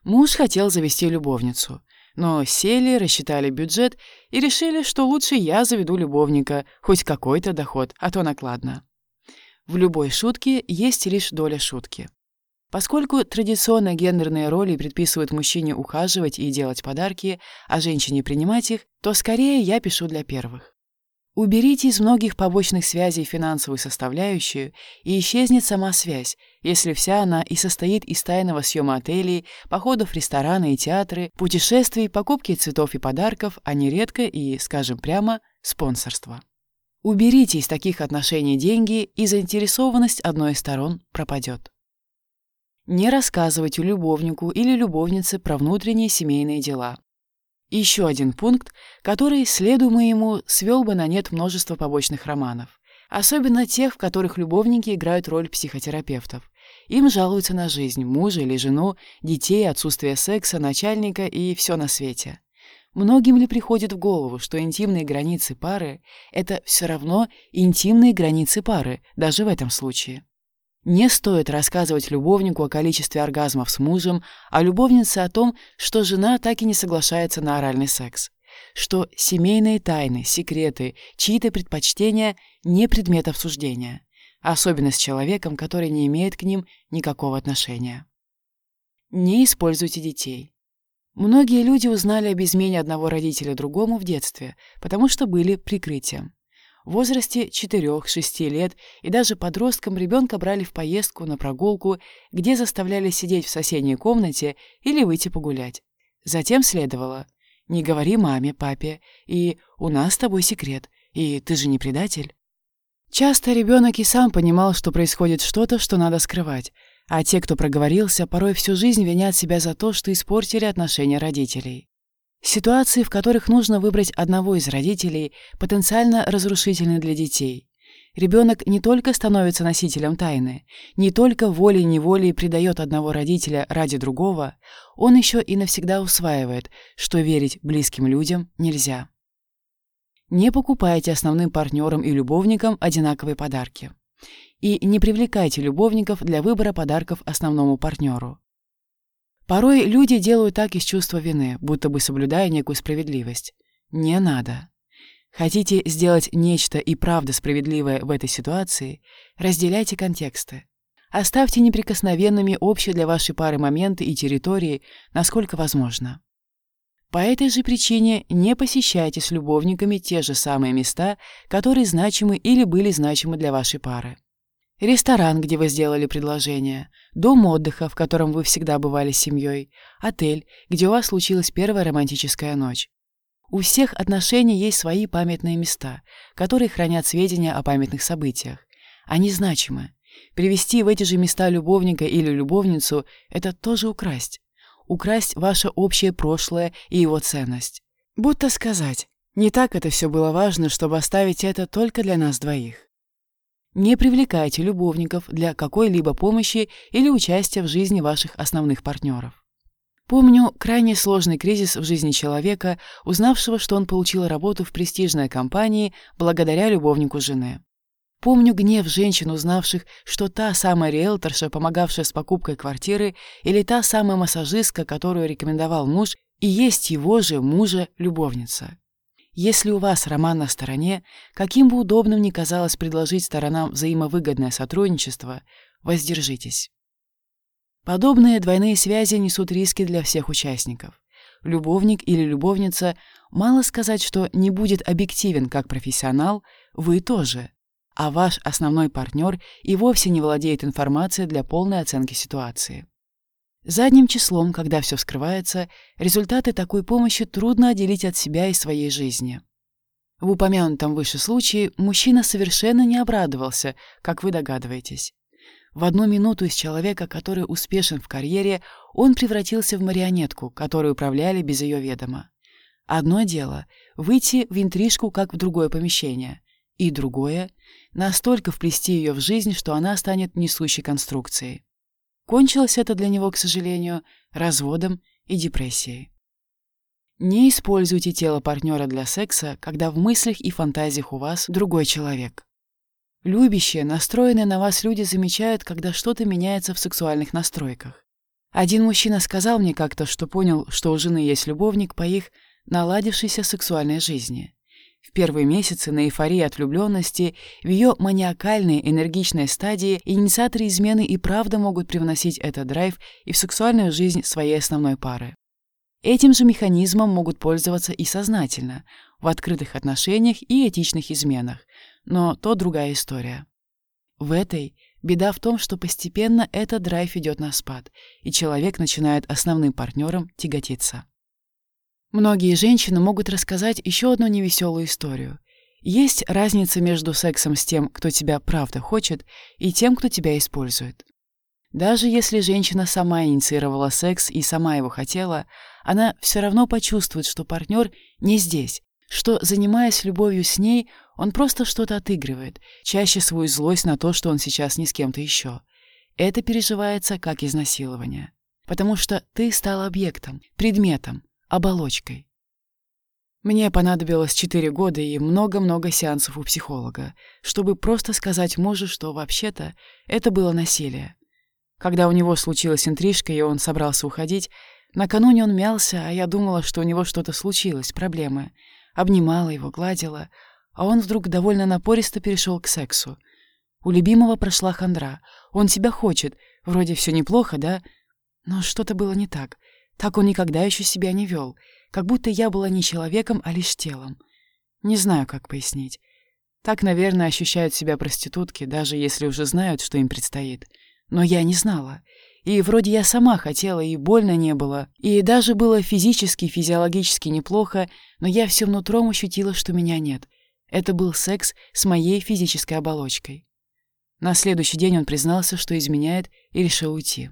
Муж хотел завести любовницу, но сели, рассчитали бюджет и решили, что лучше я заведу любовника, хоть какой-то доход, а то накладно. В любой шутке есть лишь доля шутки. Поскольку традиционно гендерные роли предписывают мужчине ухаживать и делать подарки, а женщине принимать их, то скорее я пишу для первых. Уберите из многих побочных связей финансовую составляющую, и исчезнет сама связь, если вся она и состоит из тайного съема отелей, походов в рестораны и театры, путешествий, покупки цветов и подарков, а нередко и, скажем прямо, спонсорства. Уберите из таких отношений деньги, и заинтересованность одной из сторон пропадет. Не рассказывайте любовнику или любовнице про внутренние семейные дела. Еще один пункт, который, следуя ему, свел бы на нет множество побочных романов. Особенно тех, в которых любовники играют роль психотерапевтов. Им жалуются на жизнь, мужа или жену, детей, отсутствие секса, начальника и все на свете. Многим ли приходит в голову, что интимные границы пары — это все равно интимные границы пары, даже в этом случае? Не стоит рассказывать любовнику о количестве оргазмов с мужем, а любовнице о том, что жена так и не соглашается на оральный секс, что семейные тайны, секреты, чьи-то предпочтения не предмет обсуждения, особенно с человеком, который не имеет к ним никакого отношения. Не используйте детей. Многие люди узнали об измене одного родителя другому в детстве, потому что были прикрытием. В возрасте 4-6 лет и даже подросткам ребенка брали в поездку на прогулку, где заставляли сидеть в соседней комнате или выйти погулять. Затем следовало «Не говори маме, папе» и «У нас с тобой секрет» и «Ты же не предатель». Часто ребенок и сам понимал, что происходит что-то, что надо скрывать, а те, кто проговорился, порой всю жизнь винят себя за то, что испортили отношения родителей. Ситуации, в которых нужно выбрать одного из родителей, потенциально разрушительны для детей. Ребенок не только становится носителем тайны, не только волей-неволей предает одного родителя ради другого, он еще и навсегда усваивает, что верить близким людям нельзя. Не покупайте основным партнерам и любовникам одинаковые подарки. И не привлекайте любовников для выбора подарков основному партнеру. Порой люди делают так из чувства вины, будто бы соблюдая некую справедливость. Не надо. Хотите сделать нечто и правда справедливое в этой ситуации, разделяйте контексты. Оставьте неприкосновенными общие для вашей пары моменты и территории, насколько возможно. По этой же причине не посещайте с любовниками те же самые места, которые значимы или были значимы для вашей пары. Ресторан, где вы сделали предложение, дом отдыха, в котором вы всегда бывали с семьей, отель, где у вас случилась первая романтическая ночь. У всех отношений есть свои памятные места, которые хранят сведения о памятных событиях. они значимы. Привести в эти же места любовника или любовницу – это тоже украсть. Украсть ваше общее прошлое и его ценность. Будто сказать, не так это все было важно, чтобы оставить это только для нас двоих. Не привлекайте любовников для какой-либо помощи или участия в жизни ваших основных партнеров. Помню крайне сложный кризис в жизни человека, узнавшего, что он получил работу в престижной компании благодаря любовнику жены. Помню гнев женщин, узнавших, что та самая риэлторша, помогавшая с покупкой квартиры, или та самая массажистка, которую рекомендовал муж, и есть его же мужа любовница. Если у вас роман на стороне, каким бы удобным ни казалось предложить сторонам взаимовыгодное сотрудничество, воздержитесь. Подобные двойные связи несут риски для всех участников. Любовник или любовница, мало сказать, что не будет объективен как профессионал, вы тоже, а ваш основной партнер и вовсе не владеет информацией для полной оценки ситуации. Задним числом, когда все вскрывается, результаты такой помощи трудно отделить от себя и своей жизни. В упомянутом выше случае мужчина совершенно не обрадовался, как вы догадываетесь. В одну минуту из человека, который успешен в карьере, он превратился в марионетку, которой управляли без ее ведома. Одно дело — выйти в интрижку, как в другое помещение, и другое — настолько вплести ее в жизнь, что она станет несущей конструкцией. Кончилось это для него, к сожалению, разводом и депрессией. Не используйте тело партнера для секса, когда в мыслях и фантазиях у вас другой человек. Любящие, настроенные на вас люди замечают, когда что-то меняется в сексуальных настройках. Один мужчина сказал мне как-то, что понял, что у жены есть любовник по их наладившейся сексуальной жизни. В первые месяцы на эйфории от влюбленности, в ее маниакальной, энергичной стадии инициаторы измены и правда могут привносить этот драйв и в сексуальную жизнь своей основной пары. Этим же механизмом могут пользоваться и сознательно, в открытых отношениях и этичных изменах, но то другая история. В этой беда в том, что постепенно этот драйв идет на спад, и человек начинает основным партнером тяготиться. Многие женщины могут рассказать еще одну невеселую историю. Есть разница между сексом с тем, кто тебя правда хочет, и тем, кто тебя использует. Даже если женщина сама инициировала секс и сама его хотела, она все равно почувствует, что партнер не здесь, что, занимаясь любовью с ней, он просто что-то отыгрывает, чаще свою злость на то, что он сейчас не с кем-то еще. Это переживается как изнасилование. Потому что ты стал объектом, предметом, оболочкой. Мне понадобилось четыре года и много-много сеансов у психолога, чтобы просто сказать мужу, что вообще-то это было насилие. Когда у него случилась интрижка, и он собрался уходить, накануне он мялся, а я думала, что у него что-то случилось, проблемы. Обнимала его, гладила, а он вдруг довольно напористо перешел к сексу. У любимого прошла хандра. Он тебя хочет. Вроде все неплохо, да? Но что-то было не так. Так он никогда еще себя не вел, как будто я была не человеком, а лишь телом. Не знаю, как пояснить. Так, наверное, ощущают себя проститутки, даже если уже знают, что им предстоит. Но я не знала. И вроде я сама хотела, и больно не было, и даже было физически, физиологически неплохо, но я всем нутром ощутила, что меня нет. Это был секс с моей физической оболочкой. На следующий день он признался, что изменяет, и решил уйти.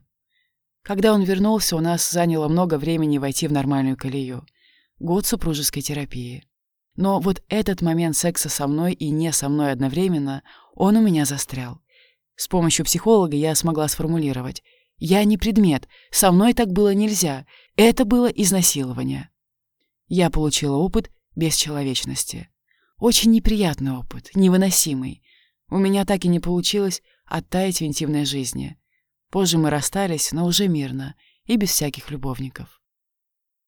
Когда он вернулся, у нас заняло много времени войти в нормальную колею. Год супружеской терапии. Но вот этот момент секса со мной и не со мной одновременно, он у меня застрял. С помощью психолога я смогла сформулировать. Я не предмет, со мной так было нельзя, это было изнасилование. Я получила опыт бесчеловечности. Очень неприятный опыт, невыносимый. У меня так и не получилось оттаять в интимной жизни. Позже мы расстались, но уже мирно и без всяких любовников.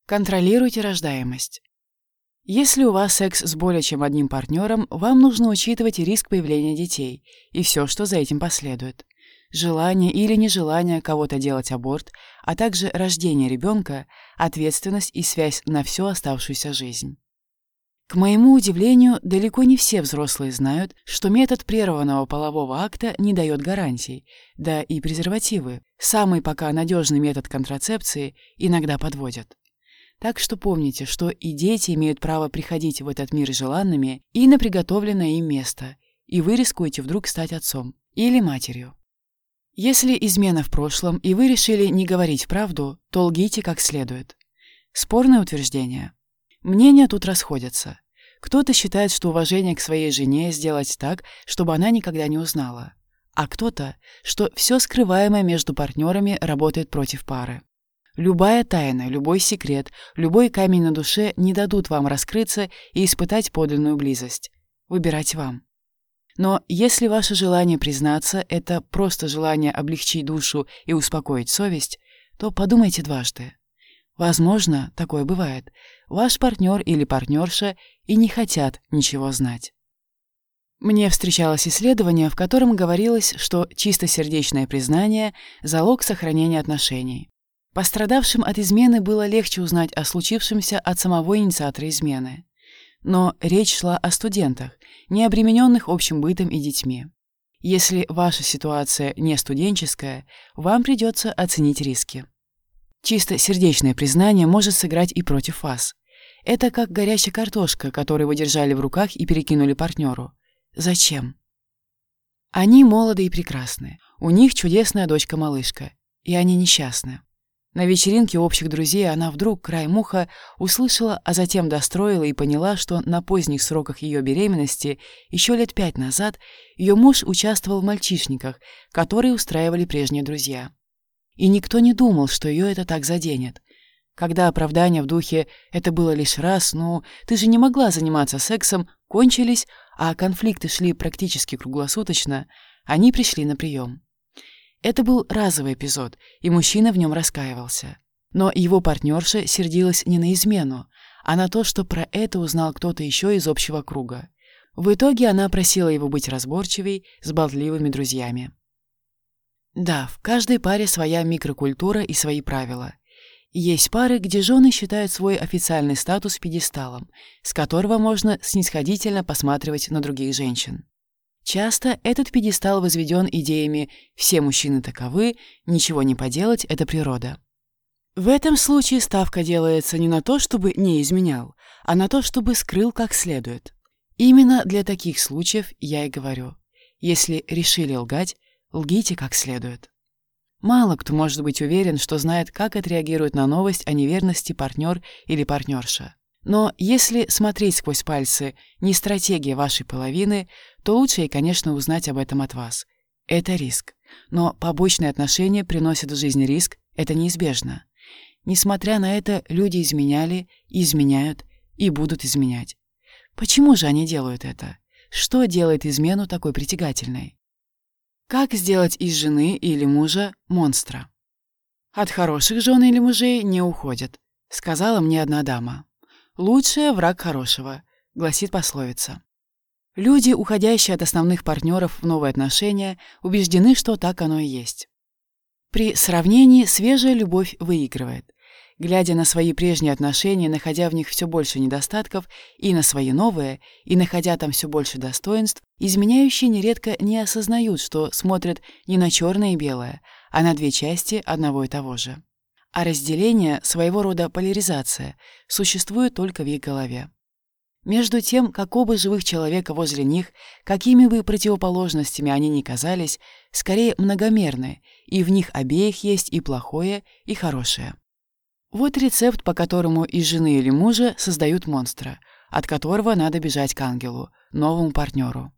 Контролируйте рождаемость. Если у вас секс с более чем одним партнером, вам нужно учитывать риск появления детей и все, что за этим последует. Желание или нежелание кого-то делать аборт, а также рождение ребенка, ответственность и связь на всю оставшуюся жизнь. К моему удивлению, далеко не все взрослые знают, что метод прерванного полового акта не дает гарантий, да и презервативы, самый пока надежный метод контрацепции, иногда подводят. Так что помните, что и дети имеют право приходить в этот мир желанными и на приготовленное им место, и вы рискуете вдруг стать отцом или матерью. Если измена в прошлом, и вы решили не говорить правду, то лгите как следует. Спорное утверждение. Мнения тут расходятся. Кто-то считает, что уважение к своей жене сделать так, чтобы она никогда не узнала. А кто-то, что все скрываемое между партнерами работает против пары. Любая тайна, любой секрет, любой камень на душе не дадут вам раскрыться и испытать подлинную близость. Выбирать вам. Но если ваше желание признаться – это просто желание облегчить душу и успокоить совесть, то подумайте дважды. Возможно, такое бывает. Ваш партнер или партнерша и не хотят ничего знать. Мне встречалось исследование, в котором говорилось, что чистосердечное признание – залог сохранения отношений. Пострадавшим от измены было легче узнать о случившемся от самого инициатора измены. Но речь шла о студентах, не обремененных общим бытом и детьми. Если ваша ситуация не студенческая, вам придется оценить риски. Чисто сердечное признание может сыграть и против вас. Это как горячая картошка, которую вы держали в руках и перекинули партнеру. Зачем? Они молоды и прекрасны. У них чудесная дочка-малышка. И они несчастны. На вечеринке общих друзей она вдруг, край муха, услышала, а затем достроила и поняла, что на поздних сроках ее беременности, еще лет пять назад, ее муж участвовал в мальчишниках, которые устраивали прежние друзья. И никто не думал, что ее это так заденет. Когда оправдания в духе «это было лишь раз, ну, ты же не могла заниматься сексом» кончились, а конфликты шли практически круглосуточно, они пришли на прием. Это был разовый эпизод, и мужчина в нем раскаивался. Но его партнерша сердилась не на измену, а на то, что про это узнал кто-то еще из общего круга. В итоге она просила его быть разборчивей с болтливыми друзьями. Да, в каждой паре своя микрокультура и свои правила. Есть пары, где жены считают свой официальный статус пьедесталом, с которого можно снисходительно посматривать на других женщин. Часто этот пьедестал возведен идеями «все мужчины таковы», «ничего не поделать, это природа». В этом случае ставка делается не на то, чтобы не изменял, а на то, чтобы скрыл как следует. Именно для таких случаев я и говорю. Если решили лгать, лгите как следует. Мало кто может быть уверен, что знает, как отреагирует на новость о неверности партнер или партнерша. Но если смотреть сквозь пальцы не стратегия вашей половины, то лучше ей, конечно, узнать об этом от вас. Это риск. Но побочные отношения приносят в жизнь риск, это неизбежно. Несмотря на это, люди изменяли, изменяют и будут изменять. Почему же они делают это? Что делает измену такой притягательной? Как сделать из жены или мужа монстра? От хороших жен или мужей не уходят, сказала мне одна дама. «Лучшее враг хорошего», — гласит пословица. Люди, уходящие от основных партнеров в новые отношения, убеждены, что так оно и есть. При сравнении свежая любовь выигрывает. Глядя на свои прежние отношения, находя в них все больше недостатков, и на свои новые, и находя там все больше достоинств, изменяющие нередко не осознают, что смотрят не на черное и белое, а на две части одного и того же а разделение, своего рода поляризация, существует только в их голове. Между тем, как оба живых человека возле них, какими бы противоположностями они ни казались, скорее многомерны, и в них обеих есть и плохое, и хорошее. Вот рецепт, по которому из жены или мужа создают монстра, от которого надо бежать к ангелу, новому партнеру.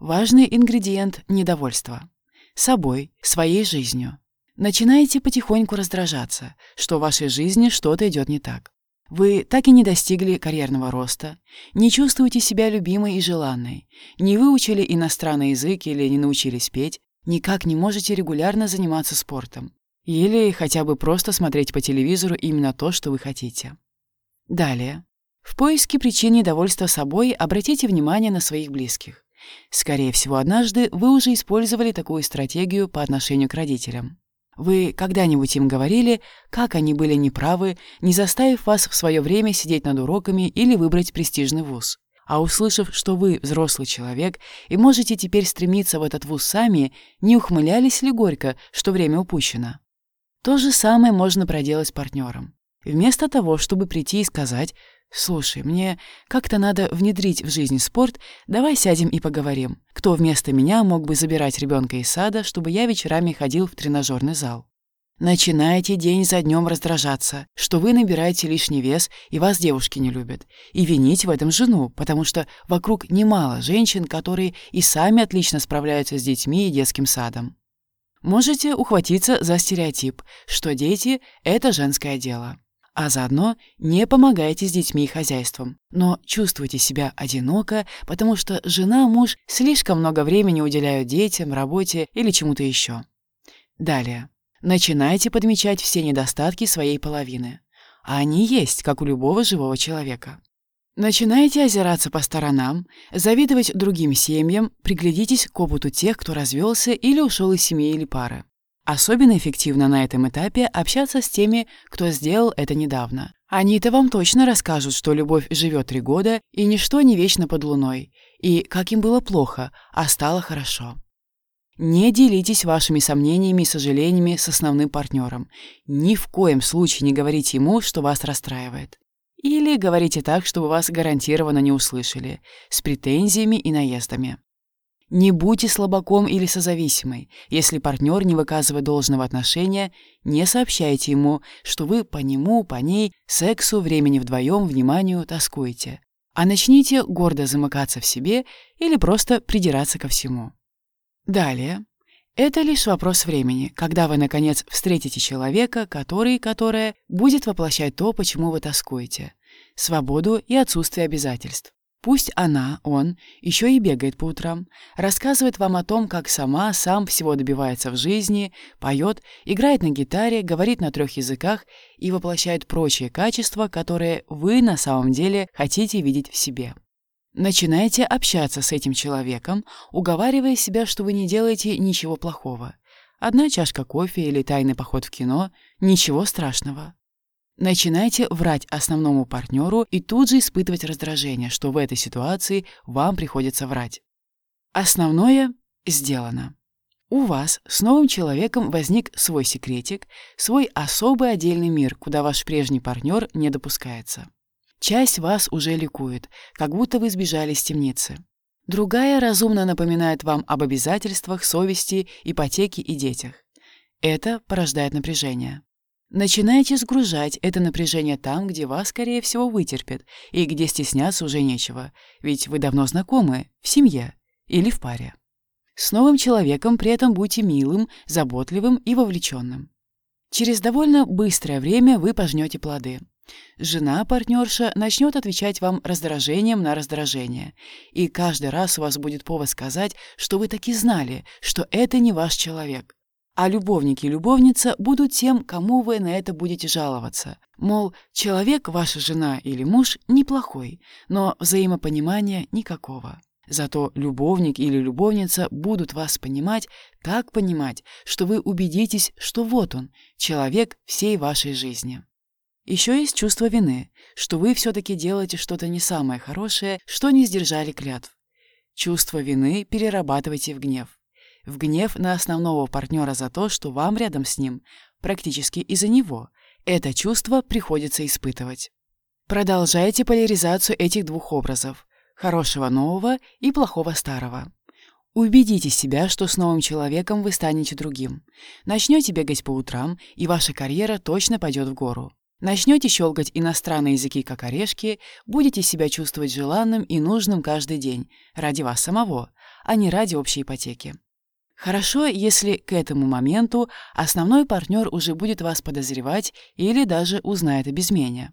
Важный ингредиент – недовольство. Собой, своей жизнью. Начинаете потихоньку раздражаться, что в вашей жизни что-то идет не так. Вы так и не достигли карьерного роста, не чувствуете себя любимой и желанной, не выучили иностранный язык или не научились петь, никак не можете регулярно заниматься спортом. Или хотя бы просто смотреть по телевизору именно то, что вы хотите. Далее. В поиске причин недовольства собой обратите внимание на своих близких. Скорее всего, однажды вы уже использовали такую стратегию по отношению к родителям. Вы когда-нибудь им говорили, как они были неправы, не заставив вас в свое время сидеть над уроками или выбрать престижный вуз? А услышав, что вы взрослый человек и можете теперь стремиться в этот вуз сами, не ухмылялись ли горько, что время упущено? То же самое можно проделать с партнером. Вместо того, чтобы прийти и сказать «Слушай, мне как-то надо внедрить в жизнь спорт, давай сядем и поговорим. Кто вместо меня мог бы забирать ребенка из сада, чтобы я вечерами ходил в тренажерный зал?» Начинаете день за днем раздражаться, что вы набираете лишний вес и вас девушки не любят, и винить в этом жену, потому что вокруг немало женщин, которые и сами отлично справляются с детьми и детским садом. Можете ухватиться за стереотип, что дети – это женское дело. А заодно не помогайте с детьми и хозяйством, но чувствуйте себя одиноко, потому что жена, муж слишком много времени уделяют детям, работе или чему-то еще. Далее. Начинайте подмечать все недостатки своей половины. А они есть, как у любого живого человека. Начинайте озираться по сторонам, завидовать другим семьям, приглядитесь к опыту тех, кто развелся или ушел из семьи или пары. Особенно эффективно на этом этапе общаться с теми, кто сделал это недавно. Они-то вам точно расскажут, что любовь живет три года, и ничто не вечно под луной, и как им было плохо, а стало хорошо. Не делитесь вашими сомнениями и сожалениями с основным партнером. Ни в коем случае не говорите ему, что вас расстраивает. Или говорите так, чтобы вас гарантированно не услышали, с претензиями и наездами. Не будьте слабаком или созависимой. Если партнер не выказывает должного отношения, не сообщайте ему, что вы по нему, по ней, сексу, времени вдвоем, вниманию тоскуете. А начните гордо замыкаться в себе или просто придираться ко всему. Далее. Это лишь вопрос времени, когда вы, наконец, встретите человека, который, которая будет воплощать то, почему вы тоскуете. Свободу и отсутствие обязательств. Пусть она, он, еще и бегает по утрам, рассказывает вам о том, как сама, сам всего добивается в жизни, поет, играет на гитаре, говорит на трех языках и воплощает прочие качества, которые вы на самом деле хотите видеть в себе. Начинайте общаться с этим человеком, уговаривая себя, что вы не делаете ничего плохого. Одна чашка кофе или тайный поход в кино – ничего страшного. Начинайте врать основному партнеру и тут же испытывать раздражение, что в этой ситуации вам приходится врать. Основное сделано. У вас с новым человеком возник свой секретик, свой особый отдельный мир, куда ваш прежний партнер не допускается. Часть вас уже ликует, как будто вы сбежали с темницы. Другая разумно напоминает вам об обязательствах, совести, ипотеке и детях. Это порождает напряжение. Начинайте сгружать это напряжение там, где вас, скорее всего, вытерпят, и где стесняться уже нечего, ведь вы давно знакомы, в семье или в паре. С новым человеком при этом будьте милым, заботливым и вовлеченным. Через довольно быстрое время вы пожнете плоды. Жена-партнерша начнет отвечать вам раздражением на раздражение, и каждый раз у вас будет повод сказать, что вы таки знали, что это не ваш человек. А любовник и любовница будут тем, кому вы на это будете жаловаться. Мол, человек, ваша жена или муж, неплохой, но взаимопонимания никакого. Зато любовник или любовница будут вас понимать, так понимать, что вы убедитесь, что вот он, человек всей вашей жизни. Еще есть чувство вины, что вы все-таки делаете что-то не самое хорошее, что не сдержали клятв. Чувство вины перерабатывайте в гнев. В гнев на основного партнера за то, что вам рядом с ним, практически из-за него, это чувство приходится испытывать. Продолжайте поляризацию этих двух образов – хорошего нового и плохого старого. Убедите себя, что с новым человеком вы станете другим. Начнете бегать по утрам, и ваша карьера точно пойдет в гору. Начнете щелкать иностранные языки как орешки, будете себя чувствовать желанным и нужным каждый день, ради вас самого, а не ради общей ипотеки. Хорошо, если к этому моменту основной партнер уже будет вас подозревать или даже узнает об измене.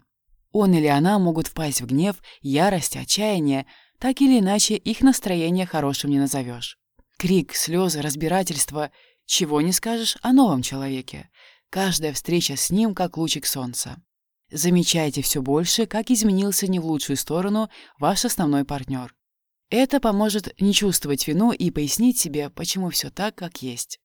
Он или она могут впасть в гнев, ярость, отчаяние, так или иначе их настроение хорошим не назовешь. Крик, слезы, разбирательство – чего не скажешь о новом человеке. Каждая встреча с ним как лучик солнца. Замечайте все больше, как изменился не в лучшую сторону ваш основной партнер. Это поможет не чувствовать вину и пояснить себе, почему все так, как есть.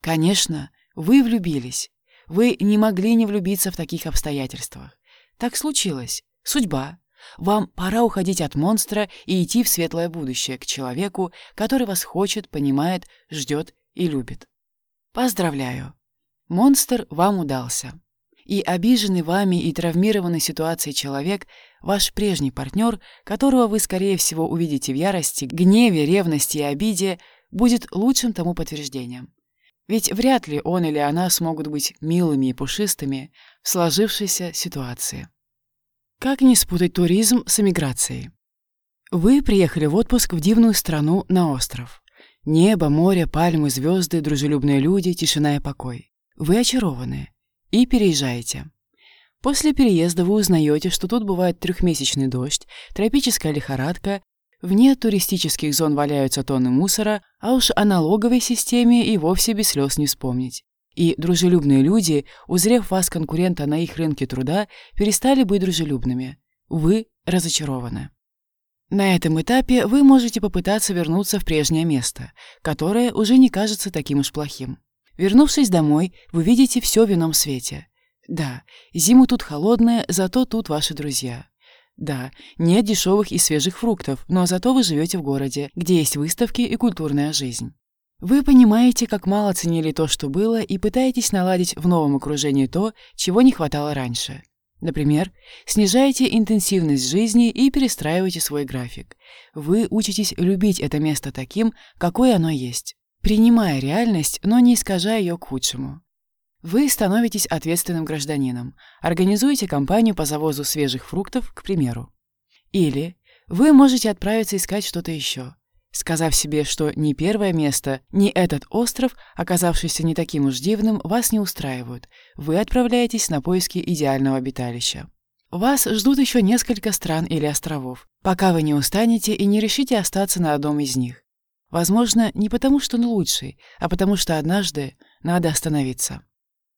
Конечно, вы влюбились. Вы не могли не влюбиться в таких обстоятельствах. Так случилось. Судьба. Вам пора уходить от монстра и идти в светлое будущее, к человеку, который вас хочет, понимает, ждет и любит. Поздравляю! Монстр вам удался. И обиженный вами и травмированный ситуацией человек – ваш прежний партнер, которого вы, скорее всего, увидите в ярости, гневе, ревности и обиде, будет лучшим тому подтверждением. Ведь вряд ли он или она смогут быть милыми и пушистыми в сложившейся ситуации. Как не спутать туризм с эмиграцией? Вы приехали в отпуск в дивную страну на остров. Небо, море, пальмы, звезды, дружелюбные люди, тишина и покой. Вы очарованы и переезжаете. После переезда вы узнаете, что тут бывает трехмесячный дождь, тропическая лихорадка, вне туристических зон валяются тонны мусора, а уж о налоговой системе и вовсе без слез не вспомнить. И дружелюбные люди, узрев вас конкурента на их рынке труда, перестали быть дружелюбными. Вы разочарованы. На этом этапе вы можете попытаться вернуться в прежнее место, которое уже не кажется таким уж плохим. Вернувшись домой, вы видите все в ином свете. Да, зиму тут холодная, зато тут ваши друзья. Да, нет дешевых и свежих фруктов, но зато вы живете в городе, где есть выставки и культурная жизнь. Вы понимаете, как мало ценили то, что было, и пытаетесь наладить в новом окружении то, чего не хватало раньше. Например, снижаете интенсивность жизни и перестраиваете свой график. Вы учитесь любить это место таким, какое оно есть, принимая реальность, но не искажая ее к худшему. Вы становитесь ответственным гражданином, организуете кампанию по завозу свежих фруктов, к примеру. Или вы можете отправиться искать что-то еще, сказав себе, что ни первое место, ни этот остров, оказавшийся не таким уж дивным, вас не устраивают. Вы отправляетесь на поиски идеального обиталища. Вас ждут еще несколько стран или островов, пока вы не устанете и не решите остаться на одном из них. Возможно, не потому, что он лучший, а потому что однажды надо остановиться.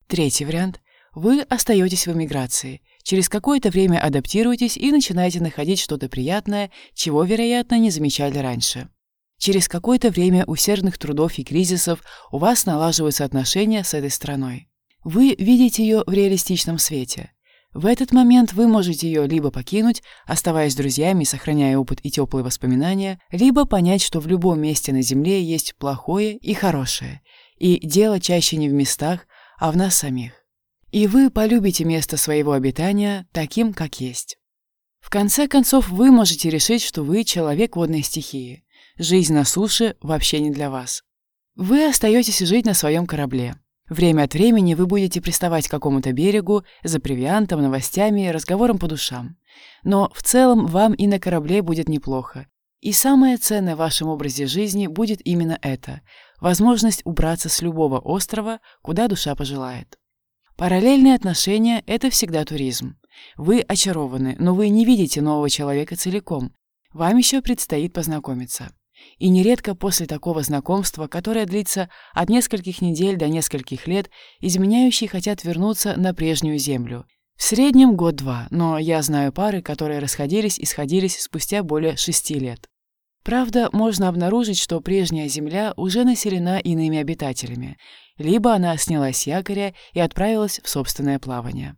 Третий вариант. Вы остаетесь в эмиграции, через какое-то время адаптируетесь и начинаете находить что-то приятное, чего, вероятно, не замечали раньше. Через какое-то время усердных трудов и кризисов у вас налаживаются отношения с этой страной. Вы видите ее в реалистичном свете. В этот момент вы можете ее либо покинуть, оставаясь друзьями, сохраняя опыт и теплые воспоминания, либо понять, что в любом месте на Земле есть плохое и хорошее, и дело чаще не в местах, а в нас самих. И вы полюбите место своего обитания таким, как есть. В конце концов, вы можете решить, что вы человек водной стихии, Жизнь на суше вообще не для вас. Вы остаетесь жить на своем корабле. Время от времени вы будете приставать к какому-то берегу за привиантом, новостями, разговором по душам. Но в целом вам и на корабле будет неплохо. И самое ценное в вашем образе жизни будет именно это – возможность убраться с любого острова, куда душа пожелает. Параллельные отношения – это всегда туризм. Вы очарованы, но вы не видите нового человека целиком. Вам еще предстоит познакомиться. И нередко после такого знакомства, которое длится от нескольких недель до нескольких лет, изменяющие хотят вернуться на прежнюю землю. В среднем год-два, но я знаю пары, которые расходились и сходились спустя более шести лет. Правда, можно обнаружить, что прежняя земля уже населена иными обитателями, либо она снялась с якоря и отправилась в собственное плавание.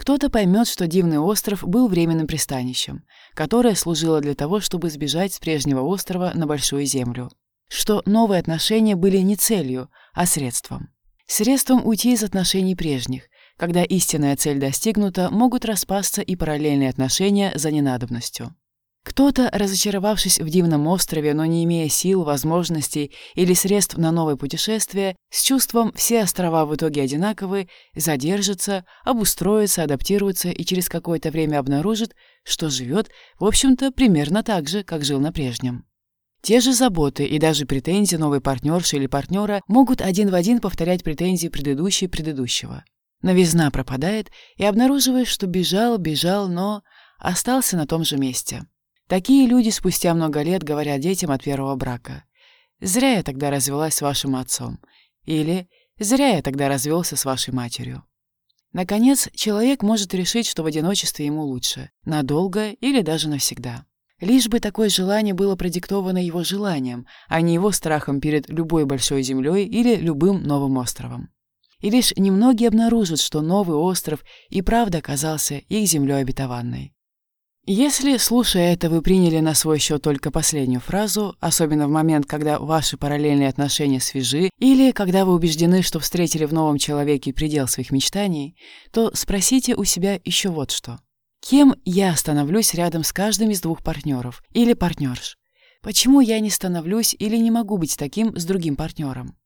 Кто-то поймет, что Дивный остров был временным пристанищем, которое служило для того, чтобы сбежать с прежнего острова на Большую Землю. Что новые отношения были не целью, а средством. Средством уйти из отношений прежних. Когда истинная цель достигнута, могут распасться и параллельные отношения за ненадобностью. Кто-то, разочаровавшись в дивном острове, но не имея сил, возможностей или средств на новое путешествие, с чувством «все острова в итоге одинаковы», задержится, обустроится, адаптируется и через какое-то время обнаружит, что живет, в общем-то, примерно так же, как жил на прежнем. Те же заботы и даже претензии новой партнерши или партнера могут один в один повторять претензии предыдущей предыдущего. Новизна пропадает, и обнаруживаешь, что бежал, бежал, но остался на том же месте. Такие люди спустя много лет говорят детям от первого брака. «Зря я тогда развелась с вашим отцом» или «Зря я тогда развелся с вашей матерью». Наконец, человек может решить, что в одиночестве ему лучше, надолго или даже навсегда. Лишь бы такое желание было продиктовано его желанием, а не его страхом перед любой большой землей или любым новым островом. И лишь немногие обнаружат, что новый остров и правда оказался их землей обетованной. Если, слушая это, вы приняли на свой счет только последнюю фразу, особенно в момент, когда ваши параллельные отношения свежи, или когда вы убеждены, что встретили в новом человеке предел своих мечтаний, то спросите у себя еще вот что. Кем я становлюсь рядом с каждым из двух партнеров или партнерш? Почему я не становлюсь или не могу быть таким с другим партнером?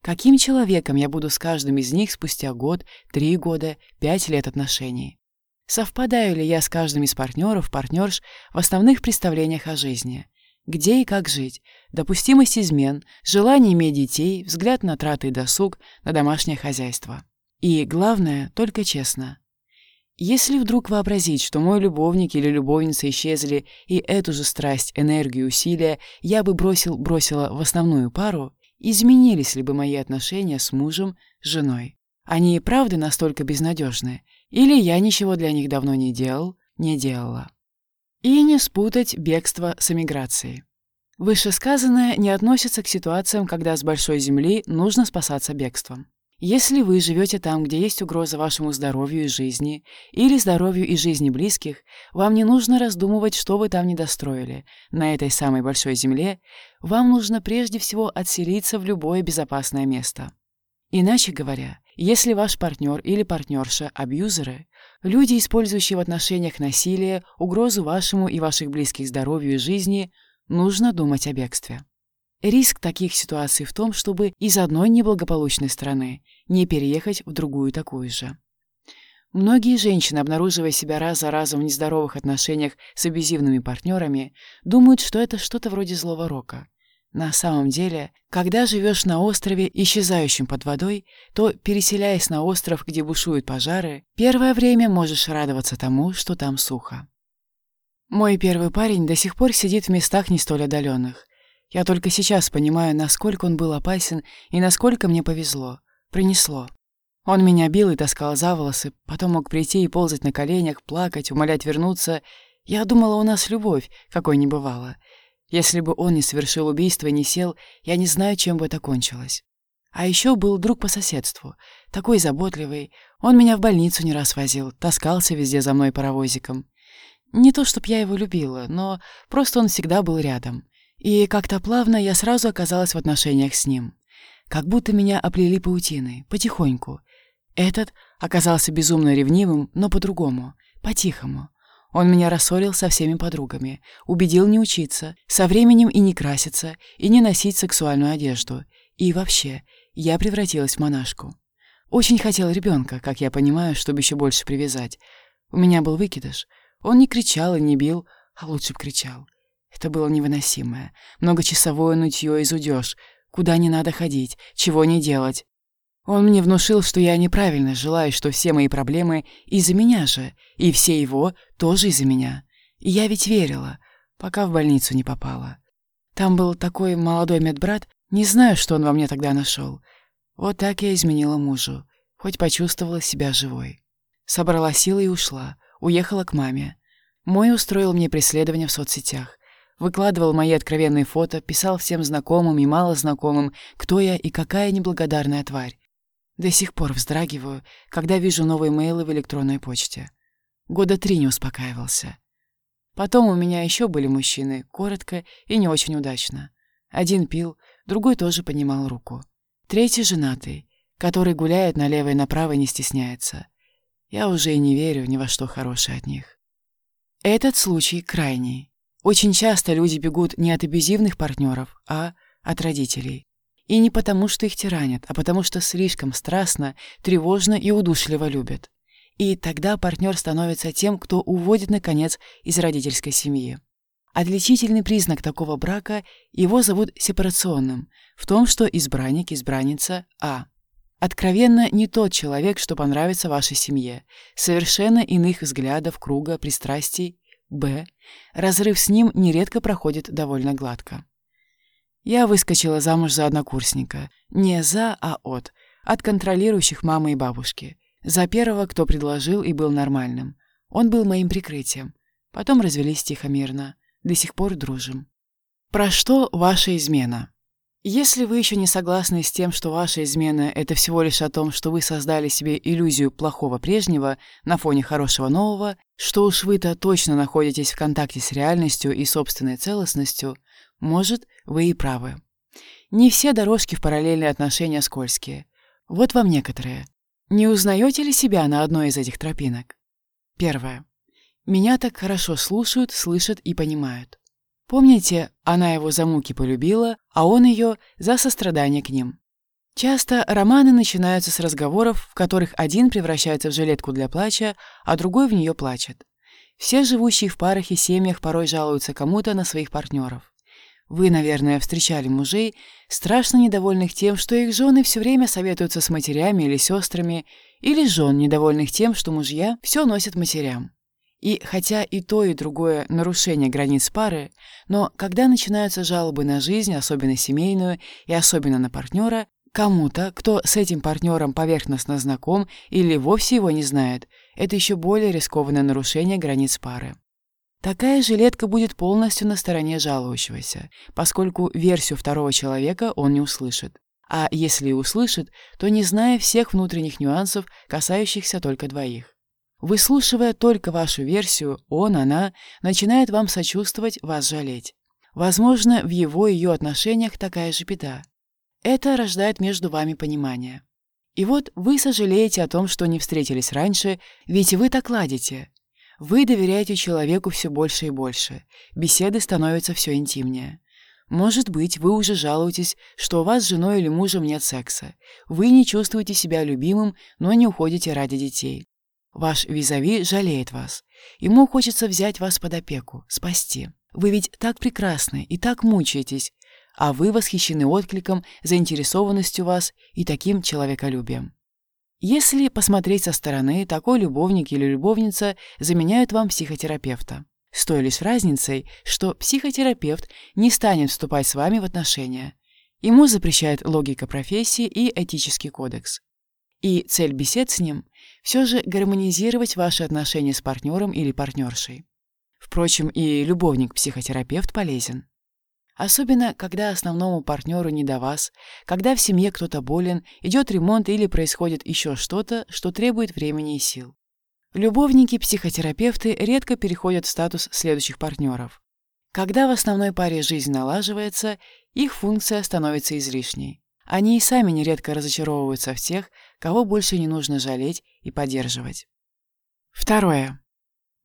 Каким человеком я буду с каждым из них спустя год, три года, пять лет отношений? Совпадаю ли я с каждым из партнеров, партнерш в основных представлениях о жизни? Где и как жить? Допустимость измен, желание иметь детей, взгляд на траты и досуг, на домашнее хозяйство. И, главное, только честно. Если вдруг вообразить, что мой любовник или любовница исчезли, и эту же страсть, энергию, усилия я бы бросил, бросила в основную пару, изменились ли бы мои отношения с мужем, женой? Они и правда настолько безнадежны, или я ничего для них давно не делал, не делала. И не спутать бегство с эмиграцией. Вышесказанное не относится к ситуациям, когда с большой земли нужно спасаться бегством. Если вы живете там, где есть угроза вашему здоровью и жизни, или здоровью и жизни близких, вам не нужно раздумывать, что вы там недостроили. На этой самой большой земле вам нужно прежде всего отселиться в любое безопасное место. Иначе говоря, если ваш партнер или партнерша – абьюзеры, люди, использующие в отношениях насилие, угрозу вашему и ваших близких здоровью и жизни, нужно думать о бегстве. Риск таких ситуаций в том, чтобы из одной неблагополучной страны не переехать в другую такую же. Многие женщины, обнаруживая себя раз за разом в нездоровых отношениях с абьюзивными партнерами, думают, что это что-то вроде злого рока. На самом деле, когда живешь на острове, исчезающем под водой, то, переселяясь на остров, где бушуют пожары, первое время можешь радоваться тому, что там сухо. Мой первый парень до сих пор сидит в местах не столь отдаленных. Я только сейчас понимаю, насколько он был опасен и насколько мне повезло. Принесло. Он меня бил и таскал за волосы, потом мог прийти и ползать на коленях, плакать, умолять вернуться. Я думала, у нас любовь, какой не бывало. Если бы он не совершил убийство и не сел, я не знаю, чем бы это кончилось. А еще был друг по соседству, такой заботливый. Он меня в больницу не раз возил, таскался везде за мной паровозиком. Не то, чтоб я его любила, но просто он всегда был рядом. И как-то плавно я сразу оказалась в отношениях с ним. Как будто меня оплели паутиной, потихоньку. Этот оказался безумно ревнивым, но по-другому, по-тихому. Он меня рассорил со всеми подругами, убедил не учиться, со временем и не краситься, и не носить сексуальную одежду. И вообще, я превратилась в монашку. Очень хотел ребенка, как я понимаю, чтобы еще больше привязать. У меня был выкидыш. Он не кричал и не бил, а лучше б кричал. Это было невыносимое. Многочасовое нытье и зудёж. Куда не надо ходить, чего не делать. Он мне внушил, что я неправильно желаю, что все мои проблемы из-за меня же, и все его тоже из-за меня. И я ведь верила, пока в больницу не попала. Там был такой молодой медбрат, не знаю, что он во мне тогда нашел. Вот так я изменила мужу, хоть почувствовала себя живой. Собрала силы и ушла, уехала к маме. Мой устроил мне преследование в соцсетях. Выкладывал мои откровенные фото, писал всем знакомым и малознакомым, кто я и какая неблагодарная тварь. До сих пор вздрагиваю, когда вижу новые мейлы в электронной почте. Года три не успокаивался. Потом у меня еще были мужчины, коротко и не очень удачно. Один пил, другой тоже поднимал руку. Третий женатый, который гуляет налево и направо и не стесняется. Я уже и не верю ни во что хорошее от них. Этот случай крайний. Очень часто люди бегут не от абьюзивных партнеров, а от родителей. И не потому, что их тиранят, а потому, что слишком страстно, тревожно и удушливо любят. И тогда партнер становится тем, кто уводит, наконец, из родительской семьи. Отличительный признак такого брака его зовут сепарационным, в том, что избранник, избранница А. Откровенно не тот человек, что понравится вашей семье, совершенно иных взглядов, круга, пристрастий. Б. Разрыв с ним нередко проходит довольно гладко. Я выскочила замуж за однокурсника. Не за, а от. От контролирующих мамы и бабушки. За первого, кто предложил и был нормальным. Он был моим прикрытием. Потом развелись тихо-мирно. До сих пор дружим. Про что ваша измена? Если вы еще не согласны с тем, что ваша измена – это всего лишь о том, что вы создали себе иллюзию плохого прежнего на фоне хорошего нового, что уж вы-то точно находитесь в контакте с реальностью и собственной целостностью, может, вы и правы. Не все дорожки в параллельные отношения скользкие. Вот вам некоторые. Не узнаете ли себя на одной из этих тропинок? Первое. Меня так хорошо слушают, слышат и понимают. Помните, она его за муки полюбила, а он ее за сострадание к ним. Часто романы начинаются с разговоров, в которых один превращается в жилетку для плача, а другой в нее плачет. Все живущие в парах и семьях порой жалуются кому-то на своих партнеров. Вы, наверное, встречали мужей, страшно недовольных тем, что их жены все время советуются с матерями или сестрами, или жен, недовольных тем, что мужья все носят матерям. И хотя и то, и другое нарушение границ пары, но когда начинаются жалобы на жизнь, особенно семейную, и особенно на партнера, кому-то, кто с этим партнером поверхностно знаком или вовсе его не знает, это еще более рискованное нарушение границ пары. Такая жилетка будет полностью на стороне жалующегося, поскольку версию второго человека он не услышит. А если и услышит, то не зная всех внутренних нюансов, касающихся только двоих. Выслушивая только вашу версию, он, она начинает вам сочувствовать, вас жалеть. Возможно, в его и ее отношениях такая же беда. Это рождает между вами понимание. И вот вы сожалеете о том, что не встретились раньше, ведь вы так ладите. Вы доверяете человеку все больше и больше. Беседы становятся все интимнее. Может быть, вы уже жалуетесь, что у вас с женой или мужем нет секса. Вы не чувствуете себя любимым, но не уходите ради детей. Ваш визави жалеет вас. Ему хочется взять вас под опеку, спасти. Вы ведь так прекрасны и так мучаетесь, а вы восхищены откликом, заинтересованностью вас и таким человеколюбием. Если посмотреть со стороны, такой любовник или любовница заменяют вам психотерапевта. С той лишь разницей, что психотерапевт не станет вступать с вами в отношения. Ему запрещает логика профессии и этический кодекс. И цель бесед с ним – все же гармонизировать ваши отношения с партнером или партнершей. Впрочем, и любовник-психотерапевт полезен. Особенно, когда основному партнеру не до вас, когда в семье кто-то болен, идет ремонт или происходит еще что-то, что требует времени и сил. Любовники-психотерапевты редко переходят в статус следующих партнеров. Когда в основной паре жизнь налаживается, их функция становится излишней. Они и сами нередко разочаровываются в тех, кого больше не нужно жалеть и поддерживать. Второе.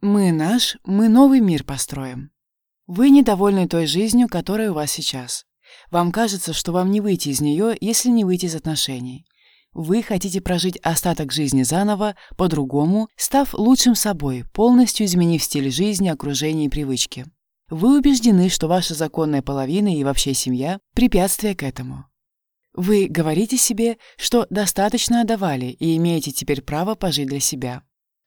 Мы наш, мы новый мир построим. Вы недовольны той жизнью, которая у вас сейчас. Вам кажется, что вам не выйти из нее, если не выйти из отношений. Вы хотите прожить остаток жизни заново, по-другому, став лучшим собой, полностью изменив стиль жизни, окружение и привычки. Вы убеждены, что ваша законная половина и вообще семья – препятствие к этому. Вы говорите себе, что достаточно отдавали и имеете теперь право пожить для себя.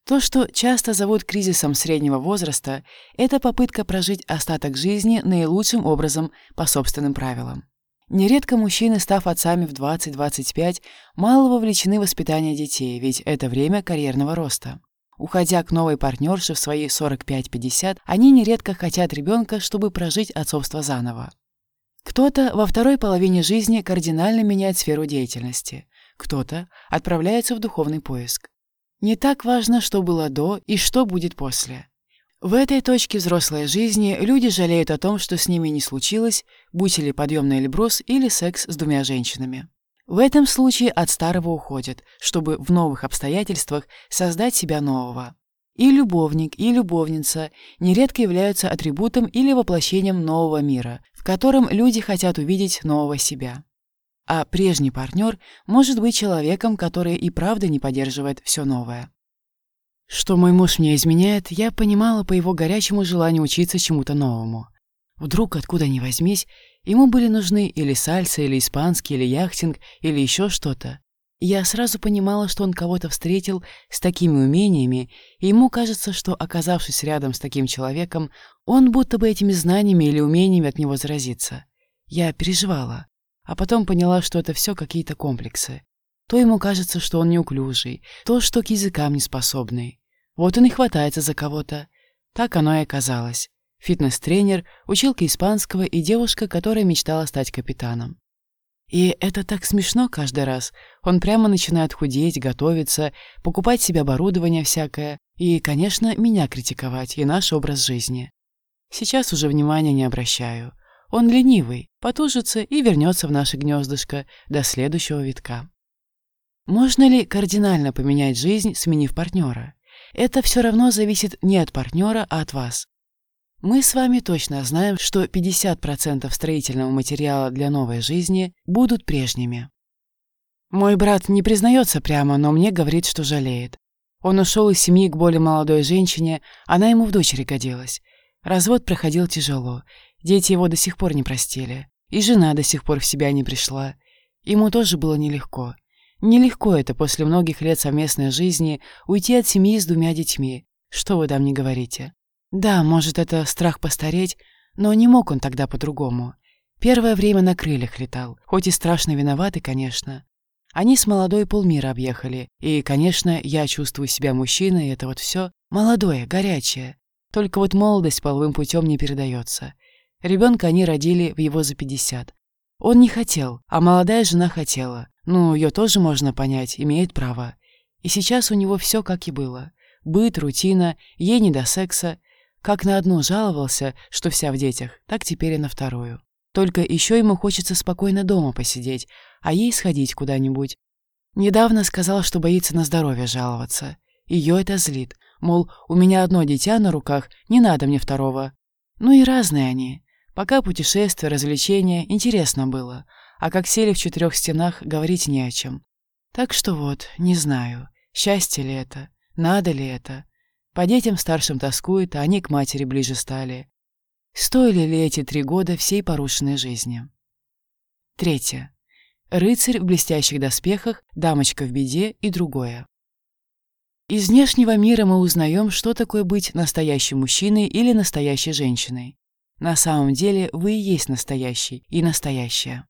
То, что часто зовут кризисом среднего возраста, это попытка прожить остаток жизни наилучшим образом по собственным правилам. Нередко мужчины, став отцами в 20-25, мало вовлечены в воспитание детей, ведь это время карьерного роста. Уходя к новой партнерше в свои 45-50, они нередко хотят ребенка, чтобы прожить отцовство заново. Кто-то во второй половине жизни кардинально меняет сферу деятельности, кто-то отправляется в духовный поиск. Не так важно, что было до и что будет после. В этой точке взрослой жизни люди жалеют о том, что с ними не случилось, будь или подъемный Эльбрус, или секс с двумя женщинами. В этом случае от старого уходят, чтобы в новых обстоятельствах создать себя нового. И любовник, и любовница нередко являются атрибутом или воплощением нового мира, в котором люди хотят увидеть нового себя. А прежний партнер может быть человеком, который и правда не поддерживает все новое. Что мой муж мне изменяет, я понимала по его горячему желанию учиться чему-то новому. Вдруг, откуда ни возьмись, ему были нужны или сальса, или испанский, или яхтинг, или еще что-то. Я сразу понимала, что он кого-то встретил с такими умениями, и ему кажется, что, оказавшись рядом с таким человеком, он будто бы этими знаниями или умениями от него заразится. Я переживала, а потом поняла, что это все какие-то комплексы. То ему кажется, что он неуклюжий, то, что к языкам не способный. Вот он и хватается за кого-то. Так оно и оказалось. Фитнес-тренер, училка испанского и девушка, которая мечтала стать капитаном. И это так смешно каждый раз. Он прямо начинает худеть, готовиться, покупать себе оборудование всякое и, конечно, меня критиковать и наш образ жизни. Сейчас уже внимания не обращаю. Он ленивый, потужится и вернется в наше гнездышко до следующего витка. Можно ли кардинально поменять жизнь, сменив партнера? Это все равно зависит не от партнера, а от вас. Мы с вами точно знаем, что 50% строительного материала для новой жизни будут прежними. Мой брат не признается прямо, но мне говорит, что жалеет. Он ушел из семьи к более молодой женщине, она ему в дочери годилась. Развод проходил тяжело, дети его до сих пор не простили, и жена до сих пор в себя не пришла. Ему тоже было нелегко. Нелегко это после многих лет совместной жизни уйти от семьи с двумя детьми, что вы там не говорите. Да, может, это страх постареть, но не мог он тогда по-другому. Первое время на крыльях летал, хоть и страшно виноваты, конечно. Они с молодой полмира объехали, и, конечно, я чувствую себя мужчиной, и это вот все молодое, горячее. Только вот молодость половым путем не передается. Ребенка они родили в его за 50. Он не хотел, а молодая жена хотела. Ну, ее тоже можно понять, имеет право. И сейчас у него все как и было. Быт, рутина, ей не до секса, как на одну жаловался, что вся в детях, так теперь и на вторую. Только еще ему хочется спокойно дома посидеть, а ей сходить куда-нибудь. Недавно сказал, что боится на здоровье жаловаться. Ее это злит. Мол, у меня одно дитя на руках, не надо мне второго. Ну и разные они. Пока путешествия, развлечения, интересно было. А как сели в четырех стенах, говорить не о чем. Так что вот, не знаю, счастье ли это, надо ли это. По детям старшим тоскует, а они к матери ближе стали. Стоили ли эти три года всей порушенной жизни? Третье. Рыцарь в блестящих доспехах, дамочка в беде и другое. Из внешнего мира мы узнаем, что такое быть настоящим мужчиной или настоящей женщиной. На самом деле вы и есть настоящий и настоящая.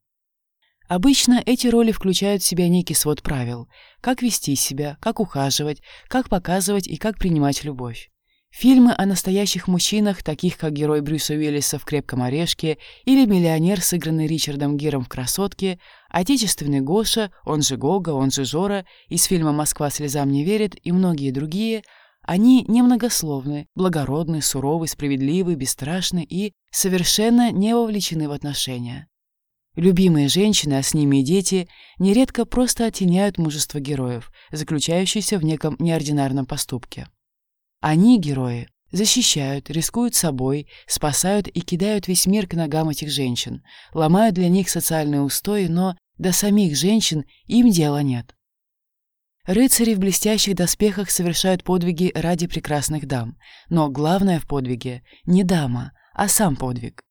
Обычно эти роли включают в себя некий свод правил, как вести себя, как ухаживать, как показывать и как принимать любовь. Фильмы о настоящих мужчинах, таких как герой Брюса Уиллиса в «Крепком орешке» или миллионер, сыгранный Ричардом Гиром в «Красотке», отечественный Гоша, он же Гога, он же Жора, из фильма «Москва слезам не верит» и многие другие, они немногословны, благородны, суровы, справедливы, бесстрашны и совершенно не вовлечены в отношения. Любимые женщины, а с ними и дети, нередко просто оттеняют мужество героев, заключающееся в неком неординарном поступке. Они, герои, защищают, рискуют собой, спасают и кидают весь мир к ногам этих женщин, ломают для них социальные устои, но до самих женщин им дела нет. Рыцари в блестящих доспехах совершают подвиги ради прекрасных дам, но главное в подвиге не дама, а сам подвиг.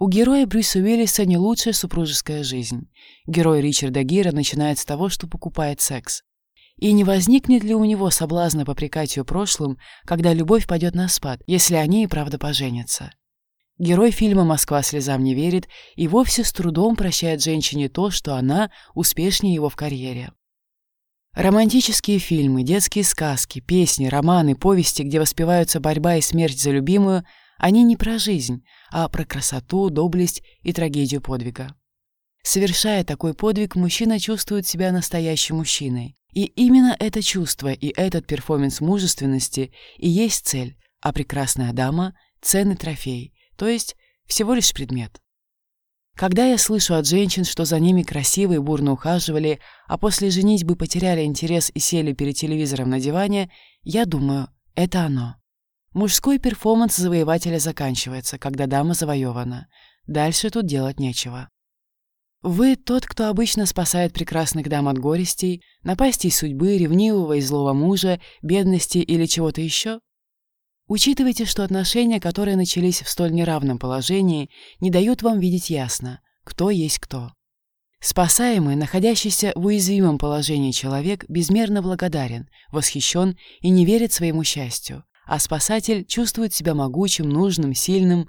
У героя Брюса Уиллиса не лучшая супружеская жизнь. Герой Ричарда Гира начинает с того, что покупает секс. И не возникнет ли у него соблазна попрекать ее прошлым, когда любовь пойдет на спад, если они и правда поженятся? Герой фильма «Москва слезам не верит» и вовсе с трудом прощает женщине то, что она успешнее его в карьере. Романтические фильмы, детские сказки, песни, романы, повести, где воспеваются борьба и смерть за любимую, они не про жизнь, а про красоту, доблесть и трагедию подвига. Совершая такой подвиг, мужчина чувствует себя настоящим мужчиной. И именно это чувство и этот перформанс мужественности и есть цель, а прекрасная дама – ценный трофей, то есть всего лишь предмет. Когда я слышу от женщин, что за ними красиво и бурно ухаживали, а после женитьбы потеряли интерес и сели перед телевизором на диване, я думаю, это оно. Мужской перформанс завоевателя заканчивается, когда дама завоевана. Дальше тут делать нечего. Вы тот, кто обычно спасает прекрасных дам от горестей, напастей судьбы, ревнивого и злого мужа, бедности или чего-то еще? Учитывайте, что отношения, которые начались в столь неравном положении, не дают вам видеть ясно, кто есть кто. Спасаемый, находящийся в уязвимом положении человек, безмерно благодарен, восхищен и не верит своему счастью а спасатель чувствует себя могучим, нужным, сильным.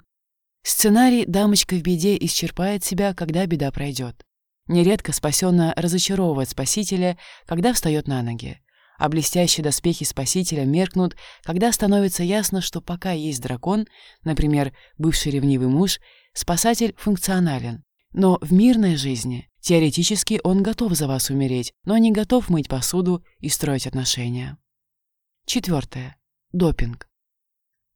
Сценарий «Дамочка в беде» исчерпает себя, когда беда пройдет. Нередко спасенная разочаровывает спасителя, когда встает на ноги. А блестящие доспехи спасителя меркнут, когда становится ясно, что пока есть дракон, например, бывший ревнивый муж, спасатель функционален. Но в мирной жизни Теоретически он готов за вас умереть, но не готов мыть посуду и строить отношения. Четвертое. Допинг.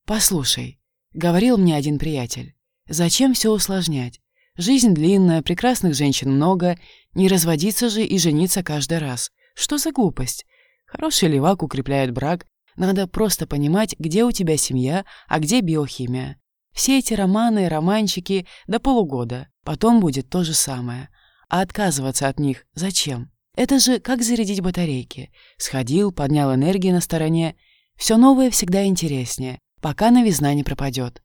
«Послушай», — говорил мне один приятель, — «зачем все усложнять? Жизнь длинная, прекрасных женщин много, не разводиться же и жениться каждый раз. Что за глупость? Хороший левак укрепляет брак, надо просто понимать, где у тебя семья, а где биохимия. Все эти романы, романчики до полугода, потом будет то же самое. А отказываться от них зачем? Это же как зарядить батарейки. Сходил, поднял энергии на стороне. Все новое всегда интереснее, пока новизна не пропадет.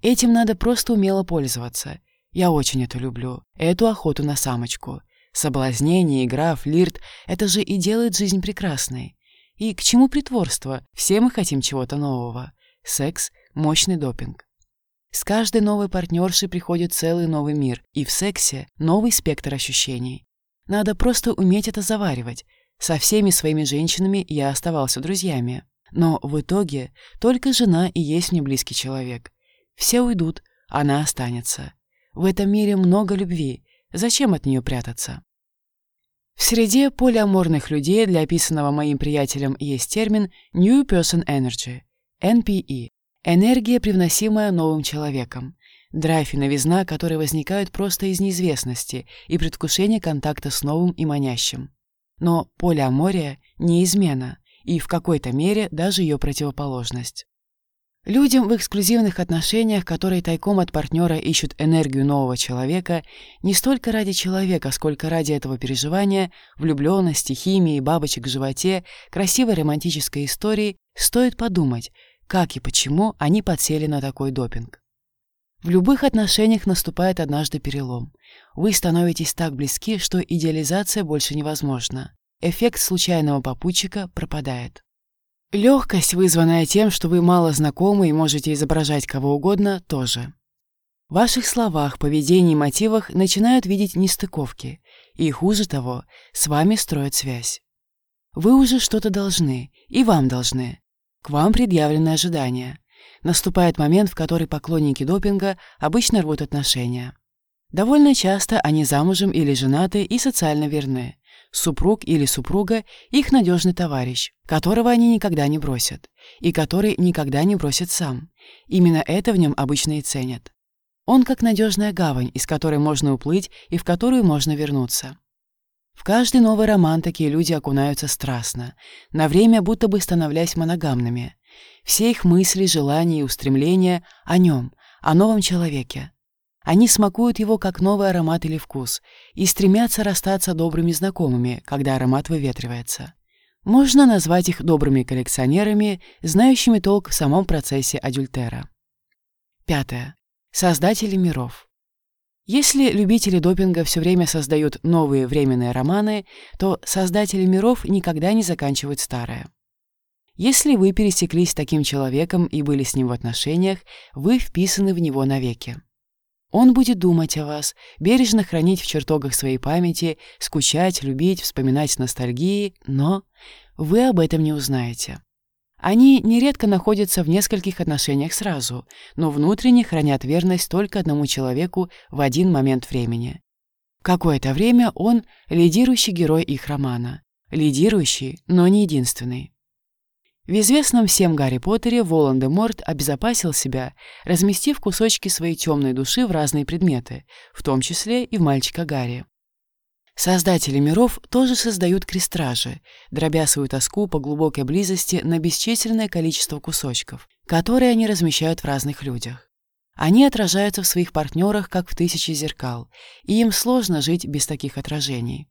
Этим надо просто умело пользоваться. Я очень это люблю, эту охоту на самочку. Соблазнение, игра, флирт — это же и делает жизнь прекрасной. И к чему притворство? Все мы хотим чего-то нового. Секс — мощный допинг. С каждой новой партнершей приходит целый новый мир, и в сексе новый спектр ощущений. Надо просто уметь это заваривать. Со всеми своими женщинами я оставался друзьями. Но в итоге только жена и есть мне близкий человек. Все уйдут, она останется. В этом мире много любви. Зачем от нее прятаться? В среде полиаморных людей для описанного моим приятелем есть термин New Person Energy – NPE – энергия, привносимая новым человеком, драйв и новизна, которые возникают просто из неизвестности и предвкушения контакта с новым и манящим. Но полиамория – не измена, и в какой-то мере даже ее противоположность. Людям в эксклюзивных отношениях, которые тайком от партнера ищут энергию нового человека, не столько ради человека, сколько ради этого переживания, влюбленности, химии, бабочек в животе, красивой романтической истории, стоит подумать, как и почему они подсели на такой допинг. В любых отношениях наступает однажды перелом. Вы становитесь так близки, что идеализация больше невозможна. Эффект случайного попутчика пропадает. Легкость, вызванная тем, что вы мало знакомы и можете изображать кого угодно, тоже. В ваших словах, поведении и мотивах начинают видеть нестыковки, и, хуже того, с вами строят связь. Вы уже что-то должны, и вам должны. К вам предъявлены ожидания. Наступает момент, в который поклонники допинга обычно рвут отношения. Довольно часто они замужем или женаты и социально верны супруг или супруга – их надежный товарищ, которого они никогда не бросят, и который никогда не бросит сам. Именно это в нем обычно и ценят. Он как надежная гавань, из которой можно уплыть и в которую можно вернуться. В каждый новый роман такие люди окунаются страстно, на время будто бы становляясь моногамными. Все их мысли, желания и устремления о нем, о новом человеке. Они смакуют его как новый аромат или вкус и стремятся расстаться добрыми знакомыми, когда аромат выветривается. Можно назвать их добрыми коллекционерами, знающими толк в самом процессе адюльтера. Пятое. Создатели миров. Если любители допинга все время создают новые временные романы, то создатели миров никогда не заканчивают старое. Если вы пересеклись с таким человеком и были с ним в отношениях, вы вписаны в него навеки. Он будет думать о вас, бережно хранить в чертогах своей памяти, скучать, любить, вспоминать с ностальгией, но вы об этом не узнаете. Они нередко находятся в нескольких отношениях сразу, но внутренне хранят верность только одному человеку в один момент времени. Какое-то время он — лидирующий герой их романа. Лидирующий, но не единственный. В известном всем Гарри Поттере Волан-де-Морт обезопасил себя, разместив кусочки своей темной души в разные предметы, в том числе и в мальчика Гарри. Создатели миров тоже создают крестражи, дробя свою тоску по глубокой близости на бесчисленное количество кусочков, которые они размещают в разных людях. Они отражаются в своих партнерах, как в тысячи зеркал, и им сложно жить без таких отражений.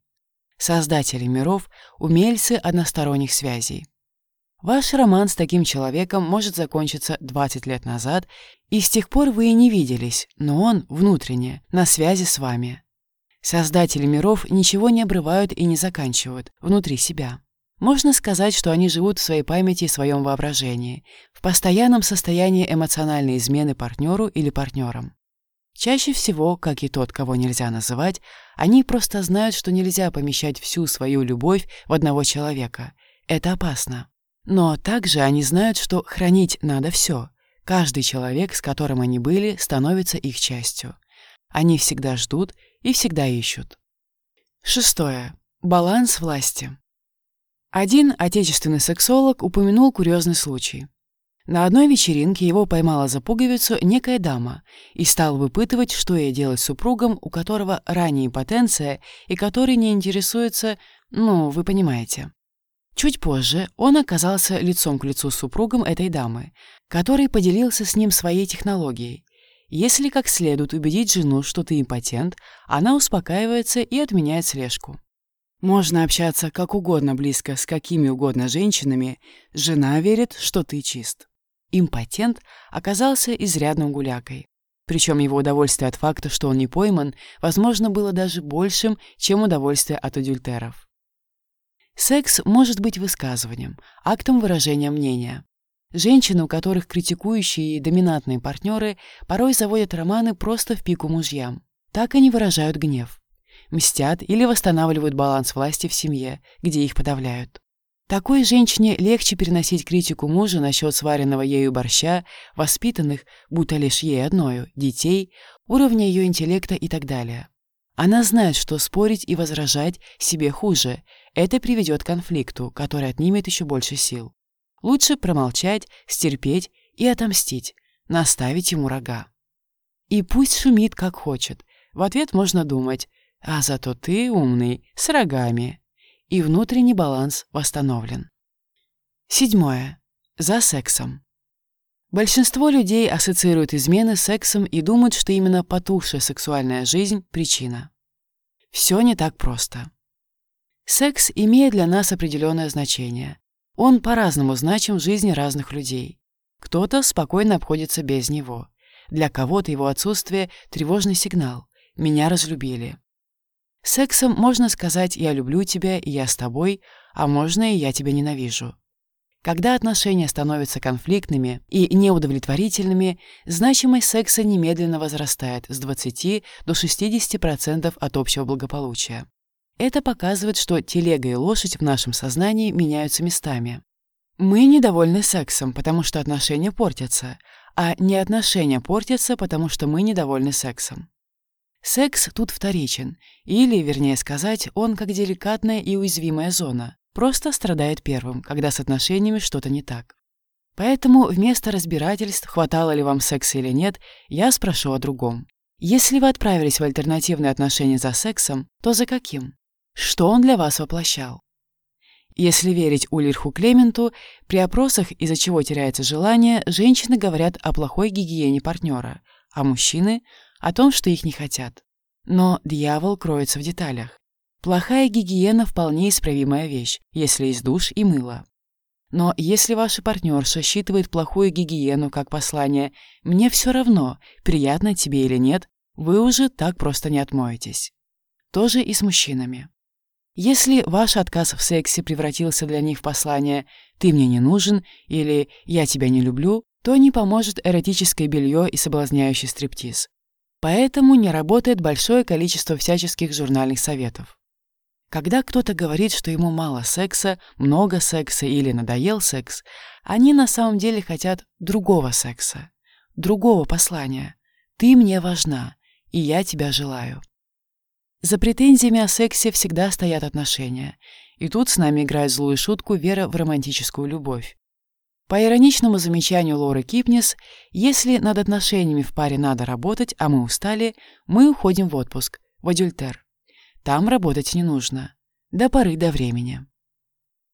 Создатели миров — умельцы односторонних связей. Ваш роман с таким человеком может закончиться 20 лет назад, и с тех пор вы и не виделись, но он внутренне, на связи с вами. Создатели миров ничего не обрывают и не заканчивают внутри себя. Можно сказать, что они живут в своей памяти и своем воображении, в постоянном состоянии эмоциональной измены партнеру или партнерам. Чаще всего, как и тот, кого нельзя называть, они просто знают, что нельзя помещать всю свою любовь в одного человека. Это опасно. Но также они знают, что хранить надо все. Каждый человек, с которым они были, становится их частью. Они всегда ждут и всегда ищут. Шестое. Баланс власти. Один отечественный сексолог упомянул курьезный случай. На одной вечеринке его поймала за пуговицу некая дама и стал выпытывать, что ей делать с супругом, у которого ранее импотенция и который не интересуется, ну, вы понимаете. Чуть позже он оказался лицом к лицу с супругом этой дамы, который поделился с ним своей технологией. Если как следует убедить жену, что ты импотент, она успокаивается и отменяет слежку. Можно общаться как угодно близко с какими угодно женщинами, жена верит, что ты чист. Импотент оказался изрядным гулякой. Причем его удовольствие от факта, что он не пойман, возможно, было даже большим, чем удовольствие от адюльтеров. Секс может быть высказыванием, актом выражения мнения. Женщины, у которых критикующие и доминантные партнеры, порой заводят романы просто в пику мужьям. Так они выражают гнев. Мстят или восстанавливают баланс власти в семье, где их подавляют. Такой женщине легче переносить критику мужа насчет сваренного ею борща, воспитанных, будто лишь ей одною, детей, уровня ее интеллекта и так далее. Она знает, что спорить и возражать себе хуже. Это приведет к конфликту, который отнимет еще больше сил. Лучше промолчать, стерпеть и отомстить, наставить ему рога. И пусть шумит, как хочет. В ответ можно думать, а зато ты умный, с рогами. И внутренний баланс восстановлен. Седьмое. За сексом. Большинство людей ассоциируют измены с сексом и думают, что именно потухшая сексуальная жизнь – причина. Все не так просто. Секс имеет для нас определенное значение. Он по-разному значим в жизни разных людей. Кто-то спокойно обходится без него. Для кого-то его отсутствие – тревожный сигнал. Меня разлюбили. Сексом можно сказать «я люблю тебя» и «я с тобой», а можно и «я тебя ненавижу». Когда отношения становятся конфликтными и неудовлетворительными, значимость секса немедленно возрастает с 20 до 60% от общего благополучия. Это показывает, что телега и лошадь в нашем сознании меняются местами. Мы недовольны сексом, потому что отношения портятся, а не отношения портятся, потому что мы недовольны сексом. Секс тут вторичен, или, вернее сказать, он как деликатная и уязвимая зона, просто страдает первым, когда с отношениями что-то не так. Поэтому вместо разбирательств, хватало ли вам секса или нет, я спрошу о другом. Если вы отправились в альтернативные отношения за сексом, то за каким? Что он для вас воплощал? Если верить Ульриху Клементу, при опросах, из-за чего теряется желание, женщины говорят о плохой гигиене партнера, а мужчины – о том, что их не хотят. Но дьявол кроется в деталях. Плохая гигиена – вполне исправимая вещь, если есть душ и мыло. Но если ваша партнерша считывает плохую гигиену как послание «мне все равно, приятно тебе или нет», вы уже так просто не отмоетесь. Тоже и с мужчинами. Если ваш отказ в сексе превратился для них в послание «ты мне не нужен» или «я тебя не люблю», то не поможет эротическое белье и соблазняющий стриптиз. Поэтому не работает большое количество всяческих журнальных советов. Когда кто-то говорит, что ему мало секса, много секса или надоел секс, они на самом деле хотят другого секса, другого послания. «Ты мне важна, и я тебя желаю». За претензиями о сексе всегда стоят отношения. И тут с нами играет злую шутку вера в романтическую любовь. По ироничному замечанию Лоры Кипнис, если над отношениями в паре надо работать, а мы устали, мы уходим в отпуск, в адюльтер. Там работать не нужно. До поры до времени.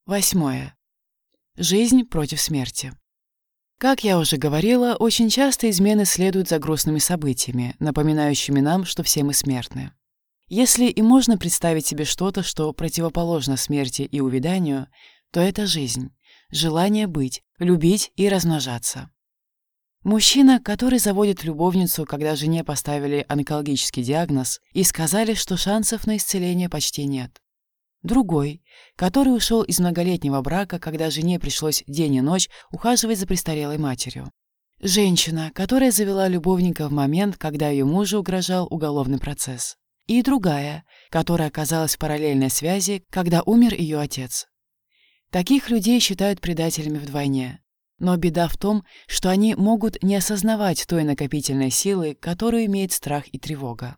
Восьмое. Жизнь против смерти. Как я уже говорила, очень часто измены следуют за грустными событиями, напоминающими нам, что все мы смертны. Если и можно представить себе что-то, что противоположно смерти и увяданию, то это жизнь, желание быть, любить и размножаться. Мужчина, который заводит любовницу, когда жене поставили онкологический диагноз и сказали, что шансов на исцеление почти нет. Другой, который ушел из многолетнего брака, когда жене пришлось день и ночь ухаживать за престарелой матерью. Женщина, которая завела любовника в момент, когда ее мужу угрожал уголовный процесс и другая, которая оказалась в параллельной связи, когда умер ее отец. Таких людей считают предателями вдвойне. Но беда в том, что они могут не осознавать той накопительной силы, которую имеет страх и тревога.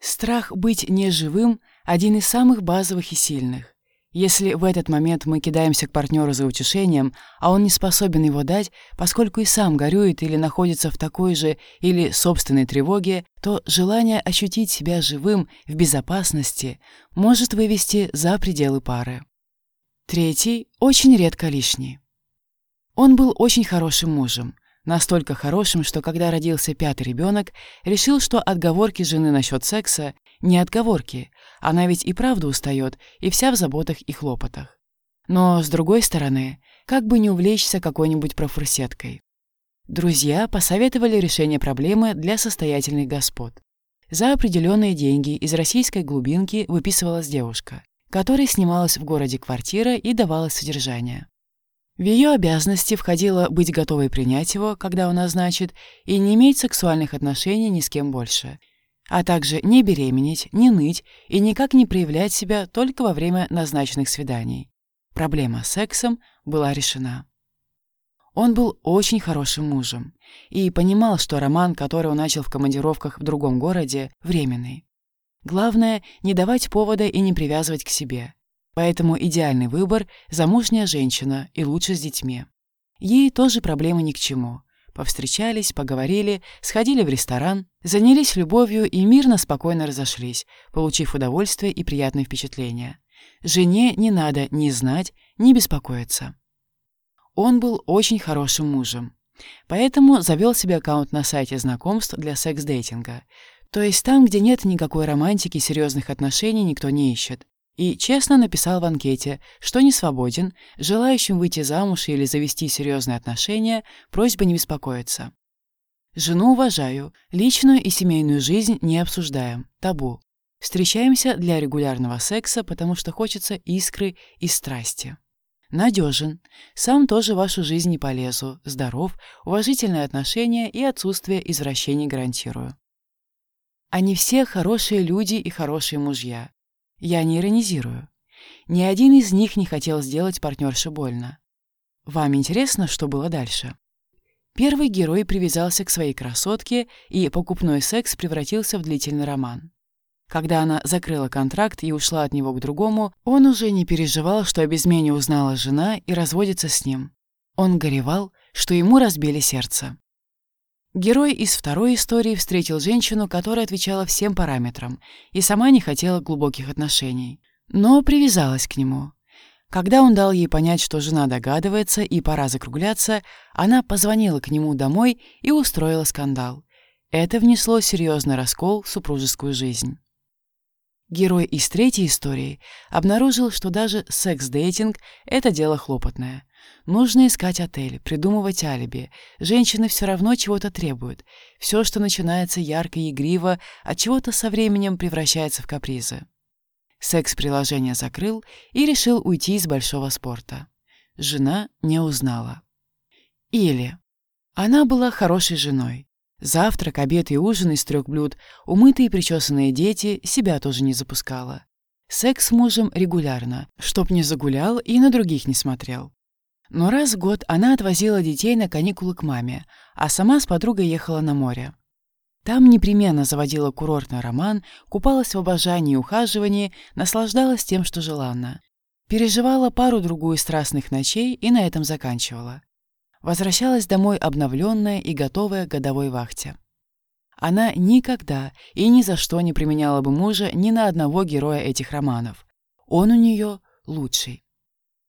Страх быть неживым один из самых базовых и сильных. Если в этот момент мы кидаемся к партнеру за утешением, а он не способен его дать, поскольку и сам горюет или находится в такой же или собственной тревоге, то желание ощутить себя живым, в безопасности, может вывести за пределы пары. Третий – очень редко лишний. Он был очень хорошим мужем, настолько хорошим, что когда родился пятый ребенок, решил, что отговорки жены насчет секса не отговорки, она ведь и правда устает, и вся в заботах и хлопотах. Но, с другой стороны, как бы не увлечься какой-нибудь профурсеткой. Друзья посоветовали решение проблемы для состоятельных господ. За определенные деньги из российской глубинки выписывалась девушка, которой снималась в городе квартира и давалось содержание. В ее обязанности входило быть готовой принять его, когда он назначит, и не иметь сексуальных отношений ни с кем больше – а также не беременеть, не ныть и никак не проявлять себя только во время назначенных свиданий. Проблема с сексом была решена. Он был очень хорошим мужем и понимал, что роман, который он начал в командировках в другом городе, временный. Главное — не давать повода и не привязывать к себе. Поэтому идеальный выбор — замужняя женщина и лучше с детьми. Ей тоже проблемы ни к чему. Повстречались, поговорили, сходили в ресторан, занялись любовью и мирно, спокойно разошлись, получив удовольствие и приятные впечатления. Жене не надо ни знать, ни беспокоиться. Он был очень хорошим мужем. Поэтому завел себе аккаунт на сайте знакомств для секс-дейтинга. То есть там, где нет никакой романтики, серьезных отношений никто не ищет и честно написал в анкете, что не свободен, желающим выйти замуж или завести серьезные отношения, просьба не беспокоиться. Жену уважаю, личную и семейную жизнь не обсуждаем, табу. Встречаемся для регулярного секса, потому что хочется искры и страсти. Надежен. Сам тоже в вашу жизнь не полезу. Здоров, уважительное отношение и отсутствие извращений гарантирую. Они все хорошие люди и хорошие мужья. Я не иронизирую. Ни один из них не хотел сделать партнерше больно. Вам интересно, что было дальше? Первый герой привязался к своей красотке, и покупной секс превратился в длительный роман. Когда она закрыла контракт и ушла от него к другому, он уже не переживал, что об измене узнала жена и разводится с ним. Он горевал, что ему разбили сердце. Герой из второй истории встретил женщину, которая отвечала всем параметрам и сама не хотела глубоких отношений, но привязалась к нему. Когда он дал ей понять, что жена догадывается и пора закругляться, она позвонила к нему домой и устроила скандал. Это внесло серьезный раскол в супружескую жизнь. Герой из третьей истории обнаружил, что даже секс-дейтинг — это дело хлопотное — Нужно искать отель, придумывать алиби. Женщины все равно чего-то требуют. Все, что начинается ярко и игриво, от чего-то со временем превращается в капризы. Секс-приложение закрыл и решил уйти из большого спорта. Жена не узнала. Или она была хорошей женой. Завтрак, обед и ужин из трех блюд, умытые и причесанные дети, себя тоже не запускала. Секс с мужем регулярно, чтоб не загулял и на других не смотрел. Но раз в год она отвозила детей на каникулы к маме, а сама с подругой ехала на море. Там непременно заводила курортный роман, купалась в обожании и ухаживании, наслаждалась тем, что желанно. Переживала пару-другую страстных ночей и на этом заканчивала. Возвращалась домой обновленная и готовая к годовой вахте. Она никогда и ни за что не применяла бы мужа ни на одного героя этих романов. Он у нее лучший.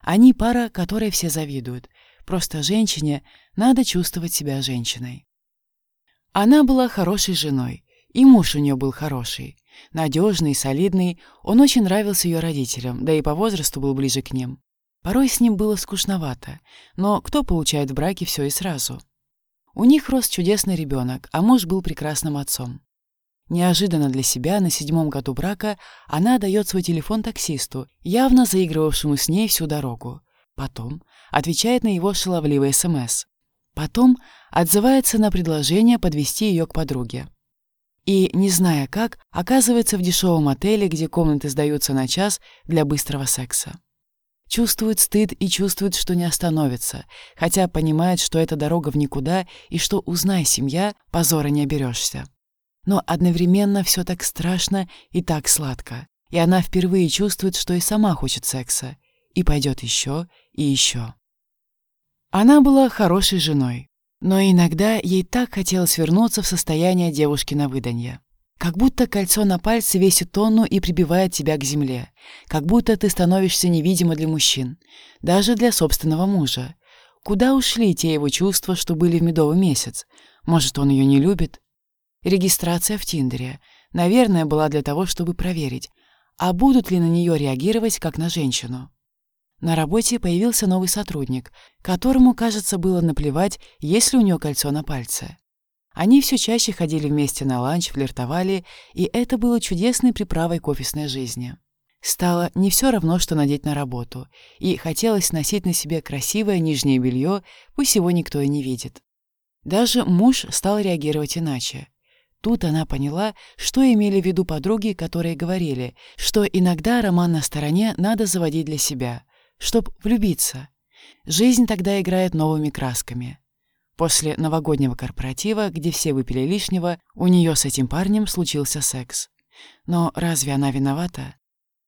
Они пара, которой все завидуют. Просто женщине надо чувствовать себя женщиной. Она была хорошей женой, и муж у нее был хороший. Надежный, солидный, он очень нравился ее родителям, да и по возрасту был ближе к ним. Порой с ним было скучновато, но кто получает в браке все и сразу? У них рос чудесный ребенок, а муж был прекрасным отцом. Неожиданно для себя на седьмом году брака она дает свой телефон таксисту, явно заигрывавшему с ней всю дорогу. Потом отвечает на его шаловливый СМС. Потом отзывается на предложение подвести ее к подруге. И, не зная как, оказывается в дешевом отеле, где комнаты сдаются на час для быстрого секса. Чувствует стыд и чувствует, что не остановится, хотя понимает, что это дорога в никуда и что, узнай семья, позора не оберешься но одновременно все так страшно и так сладко. и она впервые чувствует, что и сама хочет секса, и пойдет еще и еще. Она была хорошей женой, но иногда ей так хотелось вернуться в состояние девушки на выданье. Как будто кольцо на пальце весит тонну и прибивает тебя к земле. Как будто ты становишься невидима для мужчин. Даже для собственного мужа. Куда ушли те его чувства, что были в медовый месяц? Может, он ее не любит? Регистрация в Тиндере. Наверное, была для того, чтобы проверить, а будут ли на нее реагировать, как на женщину. На работе появился новый сотрудник, которому, кажется, было наплевать, есть ли у нее кольцо на пальце. Они все чаще ходили вместе на ланч, флиртовали, и это было чудесной приправой к офисной жизни. Стало не все равно, что надеть на работу, и хотелось носить на себе красивое нижнее белье, пусть его никто и не видит. Даже муж стал реагировать иначе. Тут она поняла, что имели в виду подруги, которые говорили, что иногда роман на стороне надо заводить для себя, чтоб влюбиться. Жизнь тогда играет новыми красками. После новогоднего корпоратива, где все выпили лишнего, у нее с этим парнем случился секс. Но разве она виновата?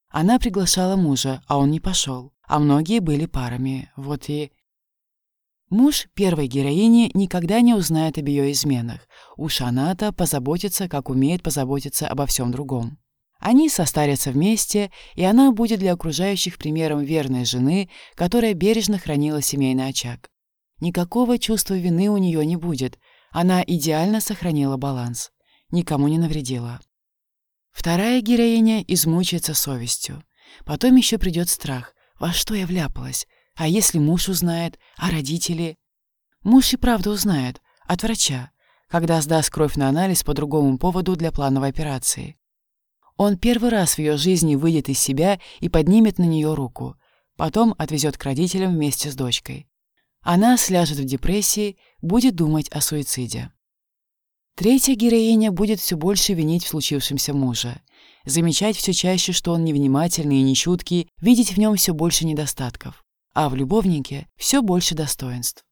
Она приглашала мужа, а он не пошел. А многие были парами. Вот и... Муж первой героини никогда не узнает об ее изменах. Уж она-то позаботится, как умеет позаботиться обо всем другом. Они состарятся вместе, и она будет для окружающих примером верной жены, которая бережно хранила семейный очаг. Никакого чувства вины у нее не будет. Она идеально сохранила баланс. Никому не навредила. Вторая героиня измучается совестью. Потом еще придет страх. Во что я вляпалась? А если муж узнает? А родители? Муж и правда узнает. От врача. Когда сдаст кровь на анализ по другому поводу для плановой операции. Он первый раз в ее жизни выйдет из себя и поднимет на нее руку. Потом отвезет к родителям вместе с дочкой. Она сляжет в депрессии, будет думать о суициде. Третья героиня будет все больше винить в случившемся мужа, замечать все чаще, что он невнимательный и нечуткий, видеть в нем все больше недостатков, а в любовнике все больше достоинств.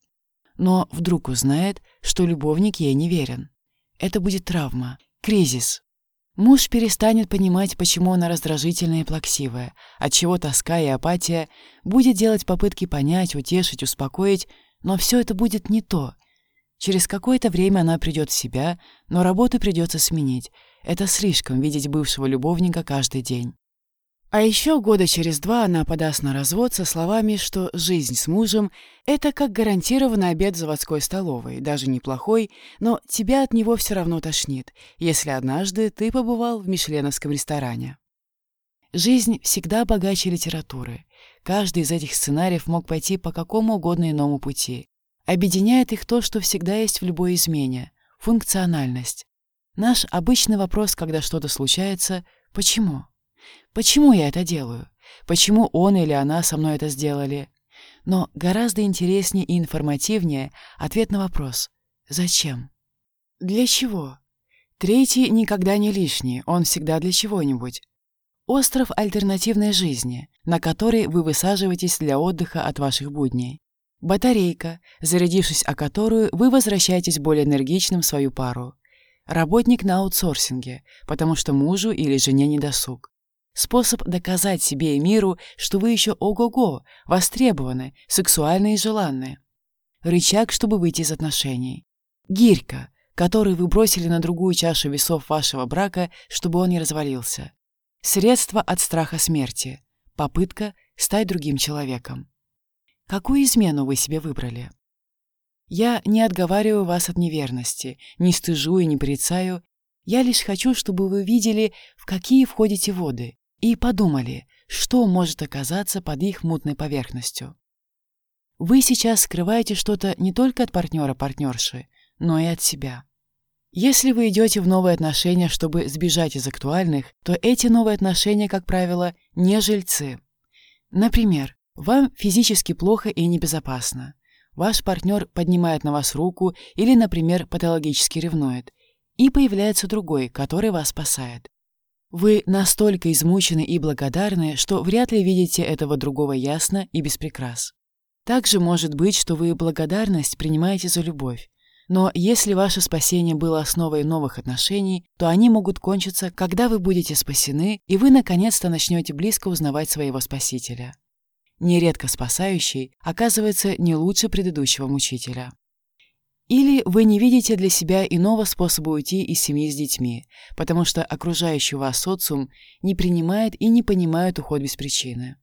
Но вдруг узнает, что любовник ей не верен. Это будет травма, кризис. Муж перестанет понимать, почему она раздражительная и плаксивая, отчего тоска и апатия, будет делать попытки понять, утешить, успокоить, но все это будет не то. Через какое-то время она придет в себя, но работу придется сменить. Это слишком видеть бывшего любовника каждый день. А еще года через два она подаст на развод со словами, что жизнь с мужем — это как гарантированный обед в заводской столовой, даже неплохой, но тебя от него все равно тошнит, если однажды ты побывал в мишленовском ресторане. Жизнь всегда богаче литературы. Каждый из этих сценариев мог пойти по какому угодно иному пути. Объединяет их то, что всегда есть в любой измене — функциональность. Наш обычный вопрос, когда что-то случается — почему? Почему я это делаю? Почему он или она со мной это сделали? Но гораздо интереснее и информативнее ответ на вопрос «Зачем?». Для чего? Третий никогда не лишний, он всегда для чего-нибудь. Остров альтернативной жизни, на который вы высаживаетесь для отдыха от ваших будней. Батарейка, зарядившись о которую, вы возвращаетесь более энергичным в свою пару. Работник на аутсорсинге, потому что мужу или жене не досуг. Способ доказать себе и миру, что вы еще ого-го, востребованы, сексуальны и желанны. Рычаг, чтобы выйти из отношений. Гирька, которую вы бросили на другую чашу весов вашего брака, чтобы он не развалился. Средство от страха смерти. Попытка стать другим человеком. Какую измену вы себе выбрали? Я не отговариваю вас от неверности, не стыжу и не порицаю. Я лишь хочу, чтобы вы видели, в какие входите воды, и подумали, что может оказаться под их мутной поверхностью. Вы сейчас скрываете что-то не только от партнера-партнерши, но и от себя. Если вы идете в новые отношения, чтобы сбежать из актуальных, то эти новые отношения, как правило, не жильцы. Например, вам физически плохо и небезопасно. Ваш партнер поднимает на вас руку или, например, патологически ревнует, и появляется другой, который вас спасает. Вы настолько измучены и благодарны, что вряд ли видите этого другого ясно и без прикрас. Также может быть, что вы благодарность принимаете за любовь. Но если ваше спасение было основой новых отношений, то они могут кончиться, когда вы будете спасены, и вы наконец-то начнете близко узнавать своего Спасителя. Нередко спасающий оказывается не лучше предыдущего мучителя. Или вы не видите для себя иного способа уйти из семьи с детьми, потому что окружающий вас социум не принимает и не понимает уход без причины.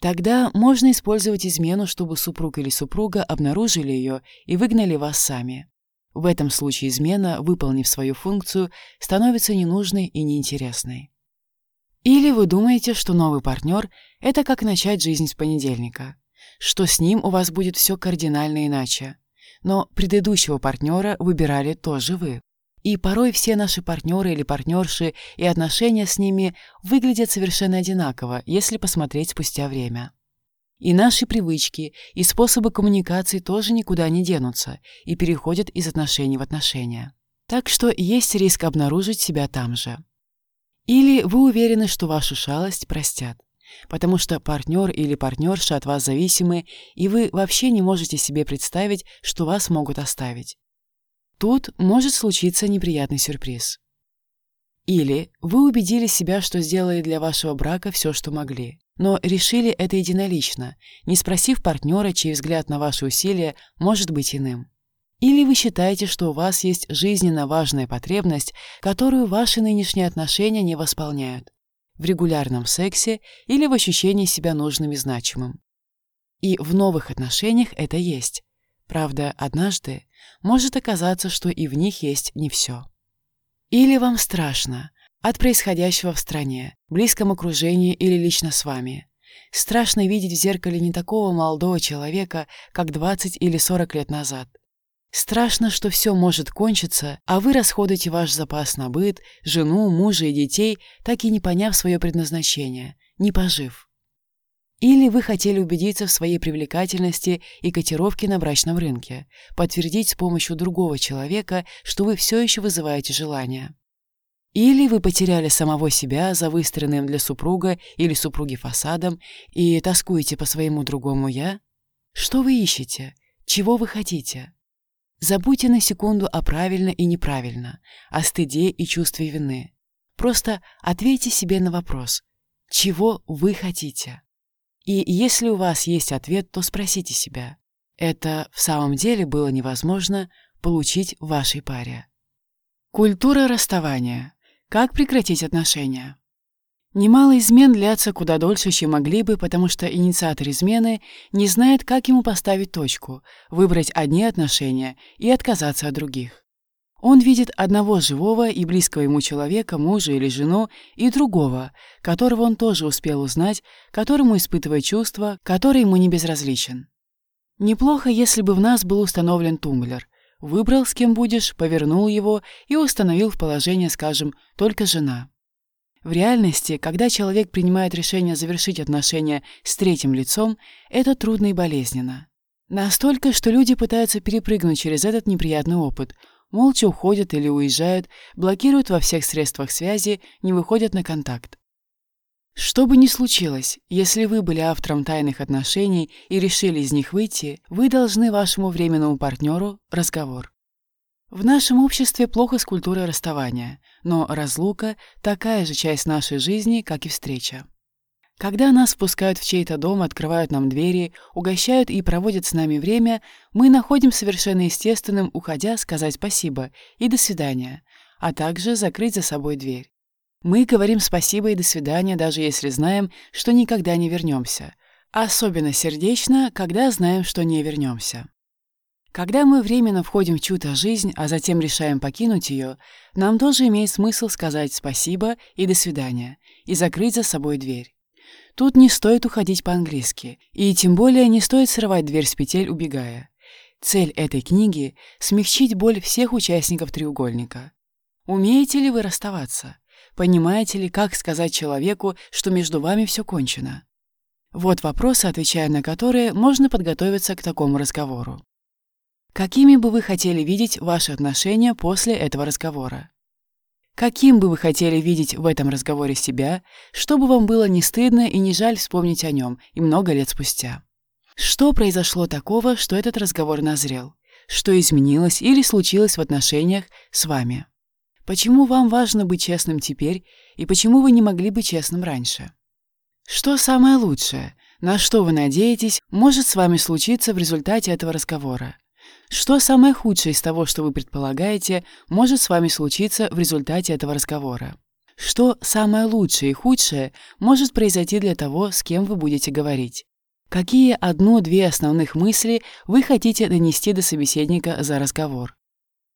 Тогда можно использовать измену, чтобы супруг или супруга обнаружили ее и выгнали вас сами. В этом случае измена, выполнив свою функцию, становится ненужной и неинтересной. Или вы думаете, что новый партнер – это как начать жизнь с понедельника, что с ним у вас будет все кардинально иначе – но предыдущего партнера выбирали тоже вы. И порой все наши партнеры или партнерши и отношения с ними выглядят совершенно одинаково, если посмотреть спустя время. И наши привычки, и способы коммуникации тоже никуда не денутся и переходят из отношений в отношения. Так что есть риск обнаружить себя там же. Или вы уверены, что вашу шалость простят потому что партнер или партнерша от вас зависимы, и вы вообще не можете себе представить, что вас могут оставить. Тут может случиться неприятный сюрприз. Или вы убедили себя, что сделали для вашего брака все, что могли, но решили это единолично, не спросив партнера, чей взгляд на ваши усилия может быть иным. Или вы считаете, что у вас есть жизненно важная потребность, которую ваши нынешние отношения не восполняют, в регулярном сексе или в ощущении себя нужным и значимым. И в новых отношениях это есть. Правда, однажды может оказаться, что и в них есть не все. Или вам страшно от происходящего в стране, близком окружении или лично с вами. Страшно видеть в зеркале не такого молодого человека, как 20 или 40 лет назад – Страшно, что все может кончиться, а вы расходуете ваш запас на быт, жену, мужа и детей, так и не поняв свое предназначение, не пожив. Или вы хотели убедиться в своей привлекательности и котировке на брачном рынке, подтвердить с помощью другого человека, что вы все еще вызываете желание. Или вы потеряли самого себя за выстроенным для супруга или супруги фасадом и тоскуете по своему другому «я»? Что вы ищете? Чего вы хотите? Забудьте на секунду о правильно и неправильно, о стыде и чувстве вины. Просто ответьте себе на вопрос, чего вы хотите. И если у вас есть ответ, то спросите себя, это в самом деле было невозможно получить в вашей паре. Культура расставания. Как прекратить отношения? Немало измен длятся куда дольше, чем могли бы, потому что инициатор измены не знает, как ему поставить точку, выбрать одни отношения и отказаться от других. Он видит одного живого и близкого ему человека, мужа или жену, и другого, которого он тоже успел узнать, которому испытывает чувства, который ему не безразличен. Неплохо, если бы в нас был установлен тумблер. Выбрал, с кем будешь, повернул его и установил в положение, скажем, только жена. В реальности, когда человек принимает решение завершить отношения с третьим лицом, это трудно и болезненно. Настолько, что люди пытаются перепрыгнуть через этот неприятный опыт, молча уходят или уезжают, блокируют во всех средствах связи, не выходят на контакт. Что бы ни случилось, если вы были автором тайных отношений и решили из них выйти, вы должны вашему временному партнеру разговор. В нашем обществе плохо с культурой расставания, но разлука – такая же часть нашей жизни, как и встреча. Когда нас впускают в чей-то дом, открывают нам двери, угощают и проводят с нами время, мы находим совершенно естественным, уходя, сказать спасибо и до свидания, а также закрыть за собой дверь. Мы говорим спасибо и до свидания, даже если знаем, что никогда не вернемся. Особенно сердечно, когда знаем, что не вернемся. Когда мы временно входим в чью-то жизнь, а затем решаем покинуть ее, нам тоже имеет смысл сказать спасибо и до свидания, и закрыть за собой дверь. Тут не стоит уходить по-английски, и тем более не стоит срывать дверь с петель, убегая. Цель этой книги — смягчить боль всех участников треугольника. Умеете ли вы расставаться? Понимаете ли, как сказать человеку, что между вами все кончено? Вот вопросы, отвечая на которые, можно подготовиться к такому разговору. Какими бы вы хотели видеть ваши отношения после этого разговора? Каким бы вы хотели видеть в этом разговоре себя, чтобы вам было не стыдно и не жаль вспомнить о нем и много лет спустя? Что произошло такого, что этот разговор назрел? что изменилось или случилось в отношениях с вами. Почему вам важно быть честным теперь и почему вы не могли быть честным раньше? Что самое лучшее, на что вы надеетесь, может с вами случиться в результате этого разговора? Что самое худшее из того, что вы предполагаете, может с вами случиться в результате этого разговора? Что самое лучшее и худшее может произойти для того, с кем вы будете говорить? Какие одну-две основных мысли вы хотите донести до собеседника за разговор?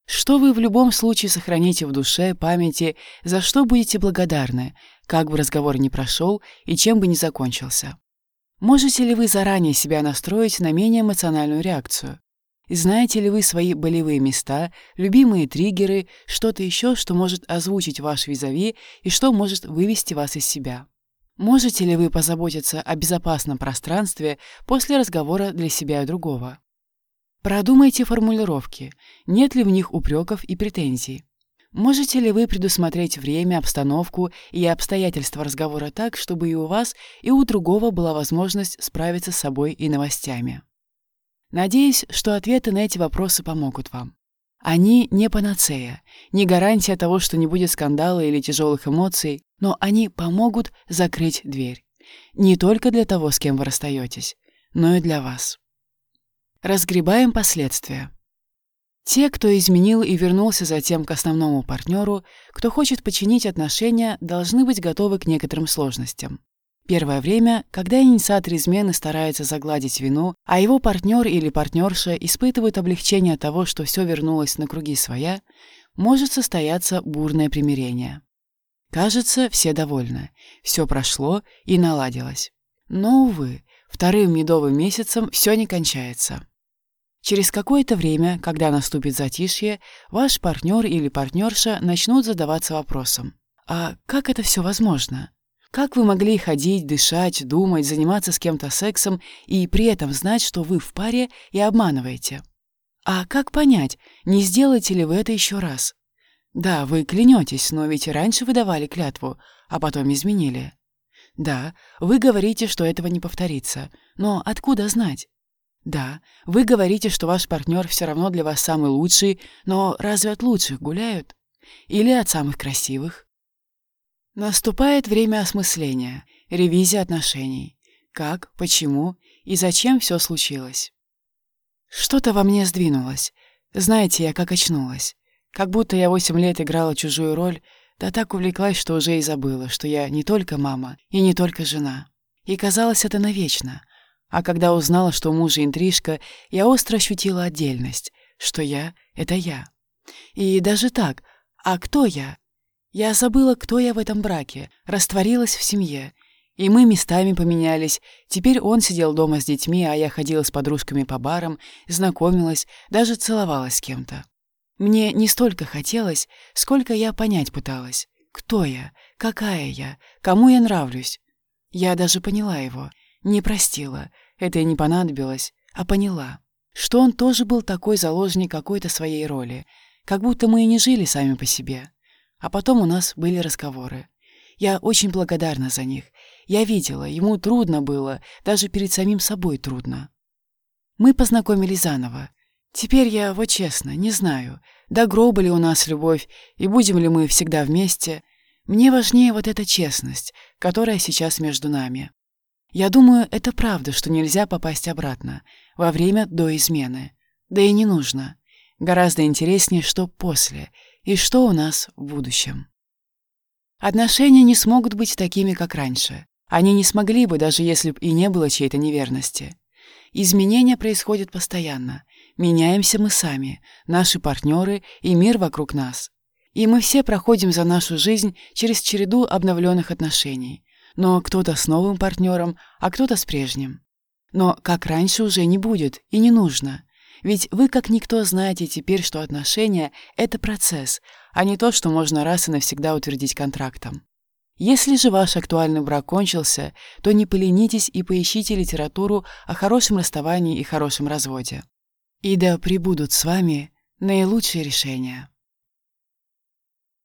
Что вы в любом случае сохраните в душе, памяти, за что будете благодарны, как бы разговор ни прошел и чем бы ни закончился? Можете ли вы заранее себя настроить на менее эмоциональную реакцию? Знаете ли вы свои болевые места, любимые триггеры, что-то еще, что может озвучить ваш визави и что может вывести вас из себя? Можете ли вы позаботиться о безопасном пространстве после разговора для себя и другого? Продумайте формулировки, нет ли в них упреков и претензий. Можете ли вы предусмотреть время, обстановку и обстоятельства разговора так, чтобы и у вас, и у другого была возможность справиться с собой и новостями? Надеюсь, что ответы на эти вопросы помогут вам. Они не панацея, не гарантия того, что не будет скандала или тяжелых эмоций, но они помогут закрыть дверь. Не только для того, с кем вы расстаетесь, но и для вас. Разгребаем последствия. Те, кто изменил и вернулся затем к основному партнеру, кто хочет починить отношения, должны быть готовы к некоторым сложностям. Первое время, когда инициатор измены старается загладить вину, а его партнер или партнерша испытывают облегчение от того, что все вернулось на круги своя, может состояться бурное примирение. Кажется, все довольны, все прошло и наладилось. Но, увы, вторым медовым месяцем все не кончается. Через какое-то время, когда наступит затишье, ваш партнер или партнерша начнут задаваться вопросом. А как это все возможно? Как вы могли ходить, дышать, думать, заниматься с кем-то сексом и при этом знать, что вы в паре и обманываете? А как понять, не сделаете ли вы это еще раз? Да, вы клянетесь, но ведь раньше вы давали клятву, а потом изменили. Да, вы говорите, что этого не повторится, но откуда знать? Да, вы говорите, что ваш партнер все равно для вас самый лучший, но разве от лучших гуляют? Или от самых красивых? Наступает время осмысления, ревизии отношений. Как, почему и зачем все случилось? Что-то во мне сдвинулось. Знаете, я как очнулась. Как будто я восемь лет играла чужую роль, да так увлеклась, что уже и забыла, что я не только мама и не только жена. И казалось это навечно. А когда узнала, что у мужа интрижка, я остро ощутила отдельность, что я — это я. И даже так, а кто я? Я забыла, кто я в этом браке, растворилась в семье. И мы местами поменялись. Теперь он сидел дома с детьми, а я ходила с подружками по барам, знакомилась, даже целовалась с кем-то. Мне не столько хотелось, сколько я понять пыталась. Кто я? Какая я? Кому я нравлюсь? Я даже поняла его. Не простила. Это и не понадобилось. А поняла. Что он тоже был такой заложник какой-то своей роли. Как будто мы и не жили сами по себе. А потом у нас были разговоры. Я очень благодарна за них. Я видела, ему трудно было, даже перед самим собой трудно. Мы познакомились заново. Теперь я, вот честно, не знаю, до гроба ли у нас любовь и будем ли мы всегда вместе. Мне важнее вот эта честность, которая сейчас между нами. Я думаю, это правда, что нельзя попасть обратно, во время до измены. Да и не нужно. Гораздо интереснее, что после, и что у нас в будущем. Отношения не смогут быть такими, как раньше. Они не смогли бы, даже если бы и не было чьей-то неверности. Изменения происходят постоянно, Меняемся мы сами, наши партнеры и мир вокруг нас. И мы все проходим за нашу жизнь через череду обновленных отношений. Но кто-то с новым партнером, а кто-то с прежним. Но как раньше уже не будет и не нужно. Ведь вы как никто знаете теперь, что отношения — это процесс, а не то, что можно раз и навсегда утвердить контрактом. Если же ваш актуальный брак кончился, то не поленитесь и поищите литературу о хорошем расставании и хорошем разводе. И да пребудут с вами наилучшие решения.